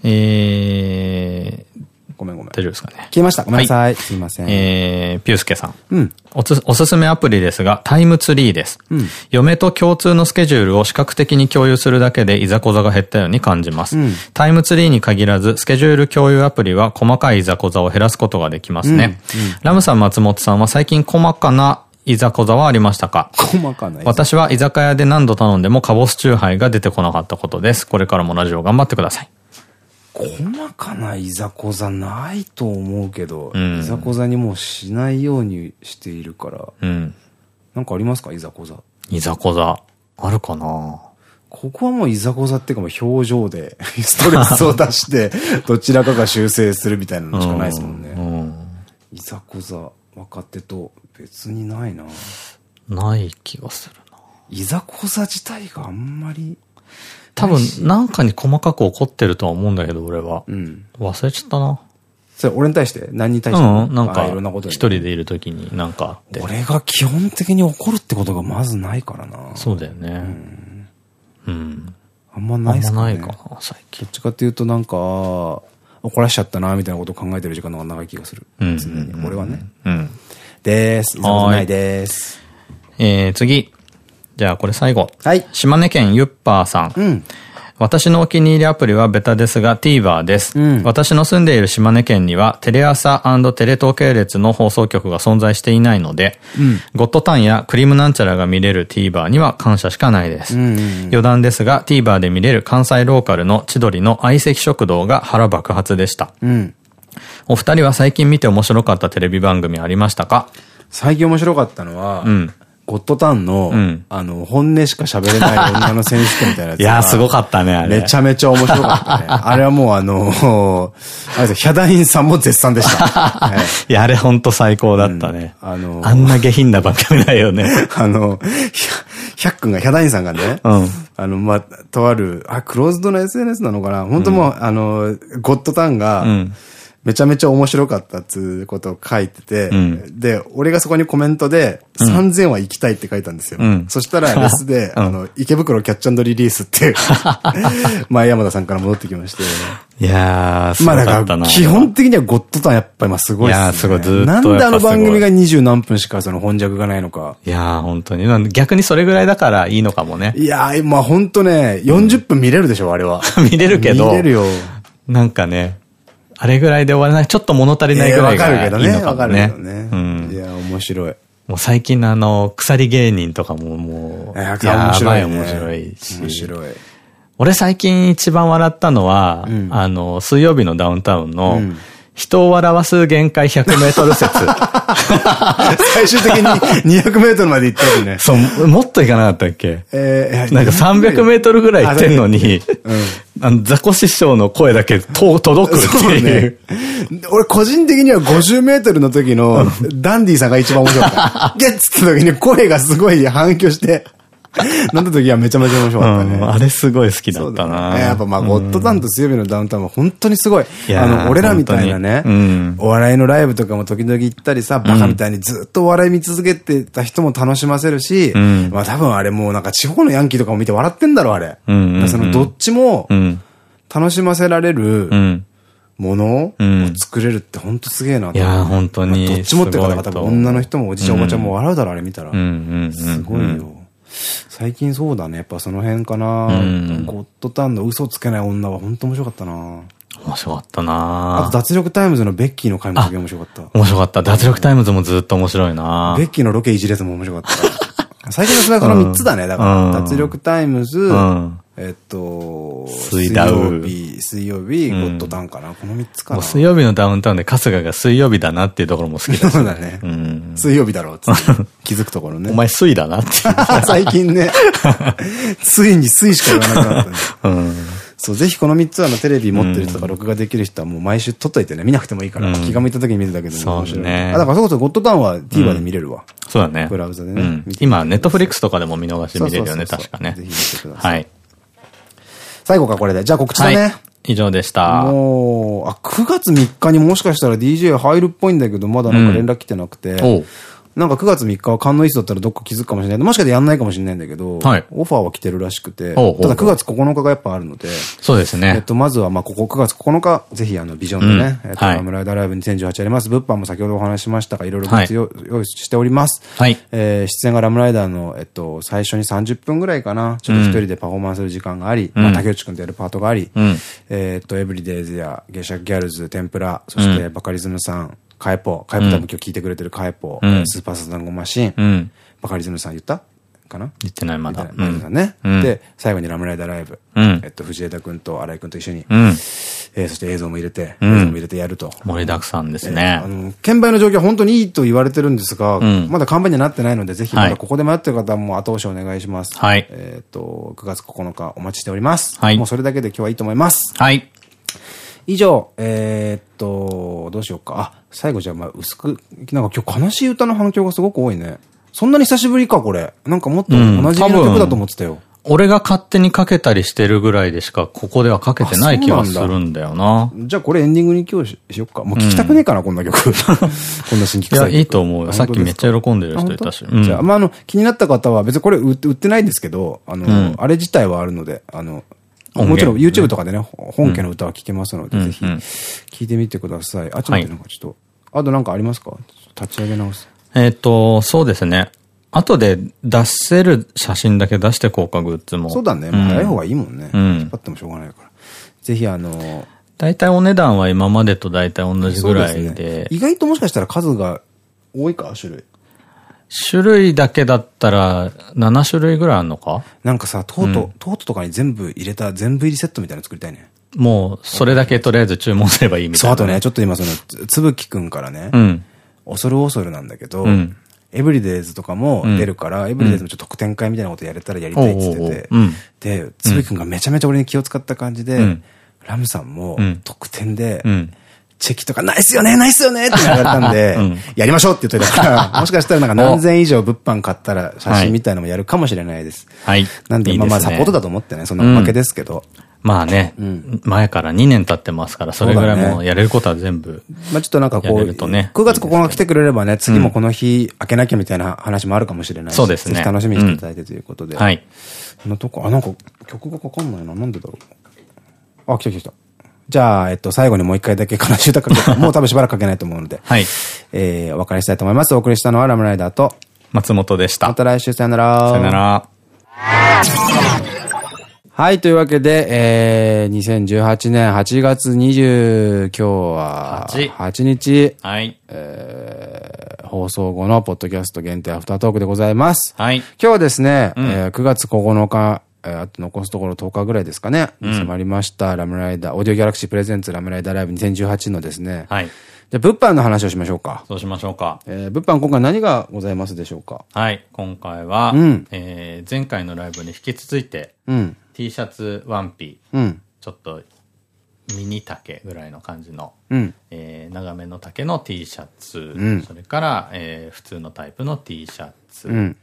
えー、ごめんごめん。大丈夫ですかね。消えました。ごめんなさい。はい、すいません。えー、ピュースケさん。うん。おつ、おすすめアプリですが、タイムツリーです。うん。嫁と共通のスケジュールを視覚的に共有するだけでいざこざが減ったように感じます。うん、タイムツリーに限らず、スケジュール共有アプリは細かいいざこざを減らすことができますね。うん。うん、ラムさん、松本さんは最近細かないざこざはありましたか？細かな私は居酒屋で何度頼んでもカボスチューハイが出てこなかったことです。これからもラジオ頑張ってください。細かないざこざないと思うけど、うん、いざこざにもうしないようにしているから。うん。なんかありますか？いざこざ。いざこざ。あるかな？ここはもういざこざっていうかもう表情で *laughs* ストレスを出して *laughs* どちらかが修正するみたいなのしかないですもんね。うん、いざこざ、若手と別にないなない気がするな。いざこざ自体があんまり。多分、なんかに細かく怒ってるとは思うんだけど、俺は。うん。忘れちゃったな。それ、俺に対して？何に対して？うん、なんか、一人でいるときになんかあって。俺が基本的に怒るってことがまずないからな。そうだよね。うん。うん。あんまないっすかね。あんまないかな、最近。どっちかっていうとなんか、怒らしちゃったな、みたいなことを考えてる時間の方が長い気がする。うん。常に。俺はね。うん。でーす。いざこないでーす。えー、次。じゃあこれ最後。はい。島根県ゆっぱーさん。うん。私のお気に入りアプリはベタですが TVer です。うん、私の住んでいる島根県にはテレ朝テレ東系列の放送局が存在していないので、うん、ゴッドタンやクリームなんちゃらが見れる TVer には感謝しかないです。余談ですが TVer で見れる関西ローカルの千鳥の相席食堂が腹爆発でした。うん、お二人は最近見て面白かったテレビ番組ありましたか？最近面白かったのは、うん、ゴッドタンの、うん、あの、本音しか喋れない女の選手権みたいなやつ。いやすごかったね、あれ。めちゃめちゃ面白かったね。*laughs* あれはもうあの、あれですヒャダインさんも絶賛でした。*laughs* はい、いや、あれほんと最高だったね。うん、あのあんな下品な番組だよね。*laughs* あの、ヒャックンが、ヒャダインさんがね、うん、あの、まあ、とある、あ、クローズドの SNS なのかな本当もう、あの、ゴッドタンが、うんめちゃめちゃ面白かったっつうことを書いてて、うん、で、俺がそこにコメントで、3000は行きたいって書いたんですよ。うん、そしたら *laughs* レスで、あの、池袋キャッチリリースっていう、*laughs* 前山田さんから戻ってきまして。いやー。まあだから、基本的にはゴッドタンやっぱりまあすごいっすね。いやすごい、ずっと。なんであの番組が二十何分しかその本弱がないのか。いやー、本当に。逆にそれぐらいだからいいのかもね。いやー、まあ本当ね、40分見れるでしょ、あれは。*laughs* 見れるけど。見れるよ。なんかね、あれぐらいで終わらない、ちょっと物足りないぐらいがいいのかもね。わかるけどね。うん。いや、面白い。もう最近のあの、鎖芸人とかももう、やばい面白いし。面白い。俺最近一番笑ったのは、あの、水曜日のダウンタウンの、人を笑わす限界100メートル説。*laughs* 最終的に200メートルまで行ったよね。そう、もっと行かなかったっけ？えー、なんか300メートルぐらい行ってんのに、あの、ザコ師匠の声だけと届くっていう。俺個人的には50メートルの時のダンディさんが一番面白かった。*laughs* ゲッツって時に声がすごい反響して、なった時はめちゃめちゃ面白かったね。あれすごい好きだったな。ね、やっぱまあ、ゴッドタンと水曜日のダウンタウンは本当にすごい。あの、俺らみたいなね、お笑いのライブとかも時々行ったりさ、バカみたいにずっとお笑い見続けてた人も楽しませるし、まあ多分あれもうなんか地方のヤンキーとかも見て笑ってんだろ、あれ。そのどっちも、楽しませられる、ものを作れるって本当すげえないや、本当に。どっちもって方が多分女の人もおじちゃんおばちゃんも笑うだろ、あれ見たら。すごいよ。最近そうだね。やっぱその辺かな。ゴッドタンの嘘つけない女は本当面白かったな。面白かったなあと脱力タイムズのベッキーの回もすげえ面白かった。面白かった。脱力タイムズもずっと面白いなベッキーのロケいじれずも面白かった。最近のそれはその3つだね。だから、脱力タイムズ、えっと、水曜日、水曜日、ゴッドタンかな。この3つかな。水曜日のダウンタウンで春日が水曜日だなっていうところも好きだ *laughs* そうだね。水曜日だろうって *laughs* 気づくところね。お前水だなって。*laughs* 最近ね、ついに水しか言わなくなったね。そう、ぜひこの3つあのテレビ持ってる人とか録画できる人はもう毎週撮っといてね、見なくてもいいから、気が向いた時に見るだけでも面白い。ね。あ、だからそこそゴッドタウンは TVer で見れるわ。そうだね。ブラウザでね。今、ネットフリックスとかでも見逃し見れるよね、確かね。ぜひ見てください。はい。最後か、これで。じゃあ告知だね。はい、以上でした。もう、あ、9月3日にもしかしたら DJ 入るっぽいんだけど、まだなんか連絡来てなくて。うんなんか9月3日は観音イーストだったらどっか気づくかもしれない。もしかしてやんないかもしれないんだけど、はい、オファーは来てるらしくて、ただ9月9日がやっぱあるので、そうですね。えっと、まずは、まあ、ここ9月9日、ぜひあの、ビジョンでね、うん、えっと、ラムライダーライブ2018あります。物販も先ほどお話しましたが、いろいろ用意しております。はい。えー、出演がラムライダーの、えっと、最初に30分ぐらいかな、ちょっと一人でパフォーマンスする時間があり、うん、まあ、竹内くんとやるパートがあり、うん、えっと、エブリデイズや、ゲシャギャルズ、天ぷら、そしてバカリズムさん、カエポ。カエポ多分今日聞いてくれてるカエポ。うん、スーパーサザンゴマシン。うん、バカリズムさん言った？かな？言ってないまだ。ね。で、最後にラムライダーライブ。えっと、藤枝君と新井君と一緒に。えそして映像も入れて、映像も入れてやると。盛りだくさんですね。あの、券売の状況は本当にいいと言われてるんですが、まだ完売にはなってないので、ぜひまだここで迷ってる方も後押しお願いします。はい。えっと、9月9日お待ちしております。はい。もうそれだけで今日はいいと思います。はい。以上、えっと、どうしようか。あ、最後じゃあまあ薄く、なんか今日悲しい歌の反響がすごく多いね。そんなに久しぶりか、これ。なんかもっと同じの曲だと思ってたよ。俺が勝手にかけたりしてるぐらいでしか、ここではかけてない気はするんだよな。じゃあこれエンディングに今日しよっか。もう聞きたくねえかな、こんな曲。*laughs* こんな新曲いや、いいと思うよ。さっきめっちゃ喜んでる人いたし。じゃあ、まあ、あの、気になった方は別にこれ売ってないんですけど、あの、あれ自体はあるので、あの、もちろん YouTube とかでね、本家の歌は聴けますので、ぜひ聴いてみてください。あ、ちょっとなんかちょっと。あとなんかありますか？立ち上げ直す。えっと、そうですね。後で出せる写真だけ出してこうか、グッズも。そうだね。早い方がいいもんね。うん。引っ張ってもしょうがないから。ぜひあの大体お値段は今までと大体同じぐらいで。意外ともしかしたら数が多いか、種類。種類だけだったら、7種類ぐらいあるのか？なんかさ、トート、トートとかに全部入れた、全部入りセットみたいなの作りたいね。もう、それだけとりあえず注文すればいいみたいな。そう、あとね、ちょっと今その、つぶきくんからね、うん、恐る恐るなんだけど、うん、エブリデイズとかも出るから、うん、エブリデイズもちょっと特典会みたいなことやれたらやりたいって言ってて、で、つぶきくんがめちゃめちゃ俺に気を使った感じで、ラムさんも特典で、チェキとかないっすよねないっすよねって言われたんで、*laughs* やりましょうって言っといたから、*laughs* もしかしたらなんか何千以上物販買ったら写真みたいなのもやるかもしれないです。はい。なんで、まあまあサポートだと思ってね、そんなおまけですけど。まあね、前から2年経ってますから、それぐらいもうやれることは全部。まあちょっとなんかこう、9月9日来てくれればね、次もこの日開けなきゃみたいな話もあるかもしれないし、そうですね。楽しみにしていただいてということで。はい。そのとこ、あ、なんか曲がかかんないな。なんでだろう。あ、来た来た来た。じゃあ、えっと、最後にもう一回だけ悲しい歌かけ、もう多分しばらくかけないと思うので。はい。えー、お別れしたいと思います。お送りしたのはラムライダーと、松本でした。また来週さよなら。さよなら。はい、というわけで、えー、2018年8月20、今日は8、8日、はい。えー、放送後のポッドキャスト限定アフタートークでございます。はい。今日はですね、うん、えー、9月9日、えー、あと残すところ10日ぐらいですかね、に迫りました、ラムライダー、オーディオギャラクシープレゼンツラムライダーライブ2018のですね、はい。じゃ物販の話をしましょうか。そうしましょうか。えー、物販今回何がございますでしょうか。はい。今回は、うん、えー、前回のライブに引き続いて、うん、T シャツ、ワンピ、うん、ちょっとミニ丈ぐらいの感じの、うん、えー、長めの丈の T シャツ、うん、それから、えー、普通のタイプの T シャツ、うん、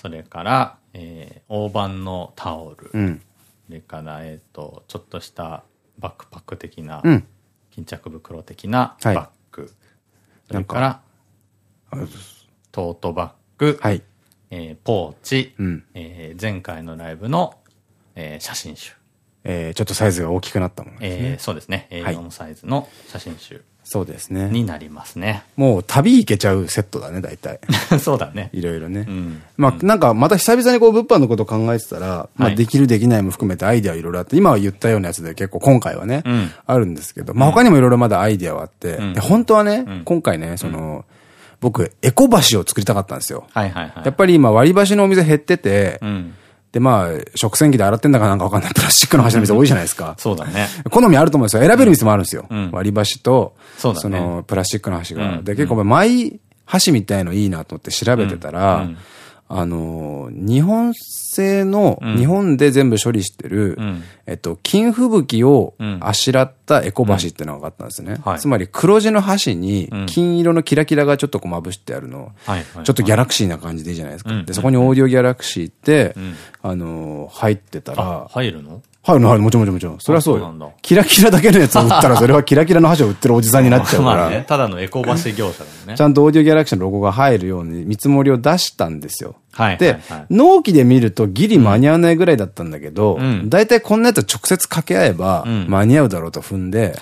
それから、えー、大判のタオル。うん。それから、えっ、と、ちょっとしたバックパック的な、うん、巾着袋的なバッグ。はい、それから、トートバッグ。はい。えー、ポーチ。うん、えー、前回のライブの、えー、写真集。えー、ちょっとサイズが大きくなったものですね。えー、そうですね。A4 サイズの写真集。そうですね。になりますね。もう旅行けちゃうセットだね、大体。*laughs* そうだね。いろいろね。うん、まあ、なんかまた久々にこう物販のこと考えてたら、まあできるできないも含めてアイデアいろいろあって、今は言ったようなやつで結構今回はね、あるんですけど、まあ他にもいろいろまだアイデアはあって、本当はね、今回ね、その、僕、エコ橋を作りたかったんですよ。やっぱり今割り箸のお店減ってて、で、まあ、食洗機で洗ってんだかなんかわかんないプラスチックの箸の店多いじゃないですか。*laughs* そうだね。好みあると思うんですよ。選べる店もあるんですよ。うん、割り箸と、そね。その、プラスチックの箸が。で、結構、マイ箸みたいのいいなと思って調べてたら、あの、日本製の、日本で全部処理してる、えっと、金吹雪をあしらったエコ箸っていうのがあったんですね。つまり黒地の箸に金色のキラキラがちょっとこうまぶしてあるの。ちょっとギャラクシーな感じでいいじゃないですか。で、そこにオーディオギャラクシーって、あの、入ってたら。入るの？はい、はい、もちろんもちろんもちろん。それはそうよ。キラキラだけのやつを売ったら、それはキラキラの箸を売ってるおじさんになっちゃうから。まあね、ただのエコバス業者だね。*laughs* ちゃんとオーディオギャラクシーのロゴが入るように見積もりを出したんですよ。はい。で、納期で見るとギリ間に合わないぐらいだったんだけど、大体こんなやつ直接掛け合えば間に合うだろうと踏んで、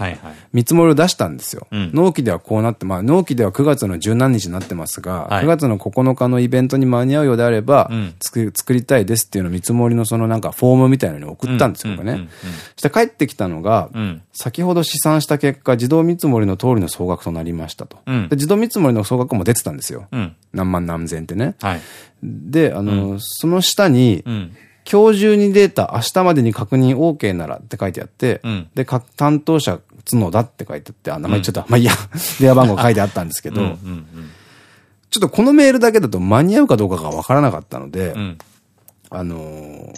見積もりを出したんですよ。納期ではこうなって、まあ納期では9月の十何日になってますが、9月の9日のイベントに間に合うようであれば、作りたいですっていうのを見積もりのそのなんかフォームみたいなのに送ったんですよ、僕ね。そして帰ってきたのが、先ほど試算した結果、自動見積もりの通りの総額となりましたと。で自動見積もりの総額も出てたんですよ。何万何千ってね。で、あの、その下に、今日中にデータ、明日までに確認 OK ならって書いてあって、で、担当者角田って書いてあって、あ、名前言っちゃった。まあいいや、*laughs* 電話番号書いてあったんですけど、ちょっとこのメールだけだと間に合うかどうかがわからなかったので、あのー、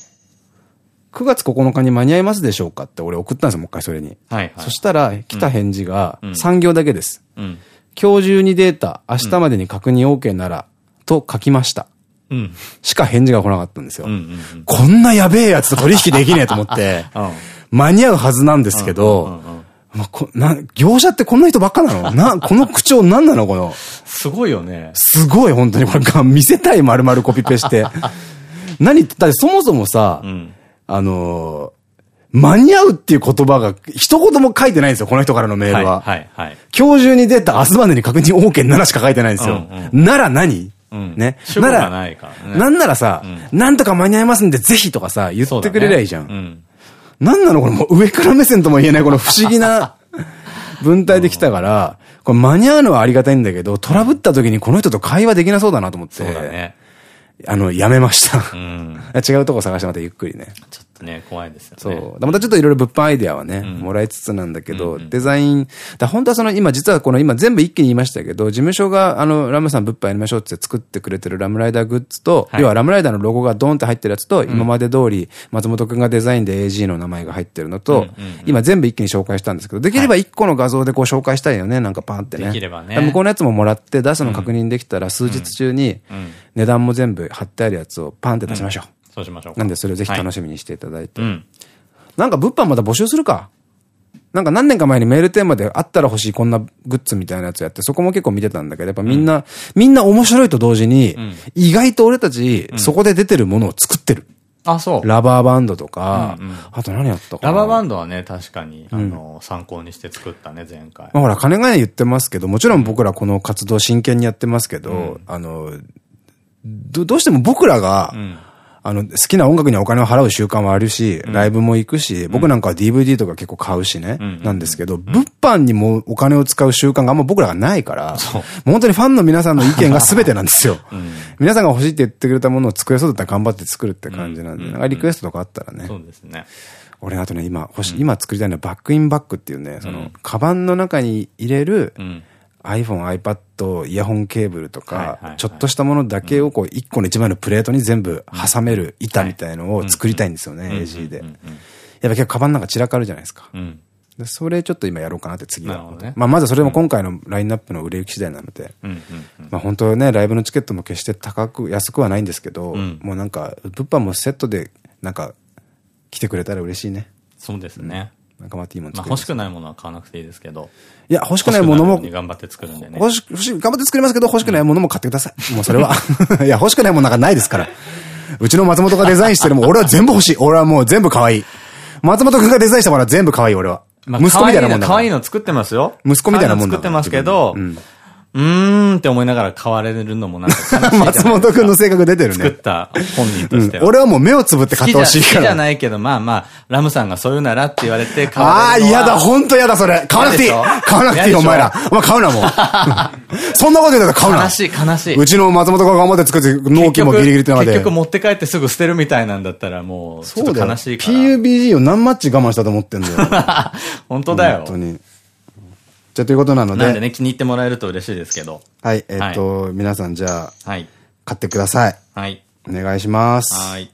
9月9日に間に合いますでしょうかって俺送ったんですよ、もう一回それに。はいはい、そしたら、来た返事が3行だけです。うん、今日中にデータ、明日までに確認 OK なら、と書きました。うん、しか返事が来なかったんですよ。こんなやべえやつと取引できねえと思って、*laughs* 間に合うはずなんですけど、な、業者ってこんな人ばっかなの？*laughs* な、この口調何なの？この。すごいよね。すごい、本当に。これが見せたい丸々コピペして。*laughs* 何だってそもそもさ、うん、あのー、間に合うっていう言葉が一言も書いてないんですよ、この人からのメールは。はい、はい、今日中に出た明日までに確認 OK ならしか書いてないんですよ。うんうん、なら何？うん、ね。なら、なんならさ、うん、なんとか間に合いますんでぜひとかさ、言ってくれりゃいいじゃん。なんなのこれもう上から目線とも言えないこの不思議な *laughs* 文体で来たから、これ間に合うのはありがたいんだけど、トラブった時にこの人と会話できなそうだなと思って。そうだね。あの、やめました。うん、*laughs* 違うとこ探してまたゆっくりね。ちょっとね、怖いですよね。そう。またちょっといろいろ物販アイデアはね、うん、もらいつつなんだけど、うんうん、デザイン、だ本当はその今実はこの今全部一気に言いましたけど、事務所があの、ラムさん物販やりましょうって作ってくれてるラムライダーグッズと、はい、要はラムライダーのロゴがドーンって入ってるやつと、今まで通り松本くんがデザインで AG の名前が入ってるのと、今全部一気に紹介したんですけど、できれば一個の画像でこう紹介したいよね、なんかパンってね。できればね。向こうのやつももらって出すの確認できたら数日中に、値段も全部貼ってあるやつをパンって出しましょう。そうしましょう。なんでそれをぜひ楽しみにしていただいて。なんか物販また募集するか。なんか何年か前にメールテーマであったら欲しいこんなグッズみたいなやつやって、そこも結構見てたんだけど、やっぱみんな、うん、みんな面白いと同時に、うん、意外と俺たち、そこで出てるものを作ってる。あ、そう。ラバーバンドとか、うんうん、あと何やったかラバーバンドはね、確かに、あの、参考にして作ったね、前回。まあほら、金がね言ってますけど、もちろん僕らこの活動真剣にやってますけど、あの、ど、どうしても僕らが、あの、好きな音楽にはお金を払う習慣はあるし、ライブも行くし、僕なんかは DVD とか結構買うしね、なんですけど、物販にもお金を使う習慣があんま僕らがないから、本当にファンの皆さんの意見が全てなんですよ。*laughs* 皆さんが欲しいって言ってくれたものを作れそうだったら頑張って作るって感じなんで、なん。かリクエストとかあったらね。そうですね。俺あとね、今欲し、今作りたいのはバックインバックっていうね、その、カバンの中に入れる、iPhone、iPad、イヤホンケーブルとか、ちょっとしたものだけをこう、一個の一枚のプレートに全部挟める板みたいのを作りたいんですよね、AG で。やっぱ結構カバンなんか散らかるじゃないですか。でそれちょっと今やろうかなって次は。ね、まあまずそれも今回のラインナップの売れ行き次第なので、まあ本当ね、ライブのチケットも決して高く、安くはないんですけど、うん、もうなんか、物販もセットで、なんか、来てくれたら嬉しいね。そうですね。なんかまっていいもの作欲しくないものは買わなくていいですけど。いや、欲しくないものも。頑張って作るんでね。欲し、欲し、頑張って作りますけど、欲しくないものも買ってください。もうそれは。*laughs* いや、欲しくないものなんかないですから。うちの松本がデザインしてるもん、俺は全部欲しい。俺はもう全部可愛い。松本くんがデザインしたものは全部可愛い、俺は。まあ、息子みたいなもんだ可愛いの作ってますよ。息子みたいなもんだ。作ってますけど、うんうーんって思いながら買われるのもなんか悲しい *laughs* 松本くんの性格出てるね。作った本人としては。俺はもう目をつぶって買ってほしいから。好きじゃないけど、まあまあ、ラムさんがそういうならって言われて買われるああ、嫌だ、ほんと嫌だ、それ。買わなくていい。買わなくていい、お前ら。お前買うな、もう。*laughs* そんなこと言ったら買うな。悲しい、悲しい。うちの松本が頑張って作って、納期もギリギリって中で。結局持って帰ってすぐ捨てるみたいなんだったらもう、ちょっと悲しいから。PUBG を何マッチ我慢したと思ってんだよ。*laughs* 本当だよ。本当に。じゃあということなので。なんでね、気に入ってもらえると嬉しいですけど。はい、えっと、皆さんじゃあ、はい。買ってください。はい。お願いします。はい。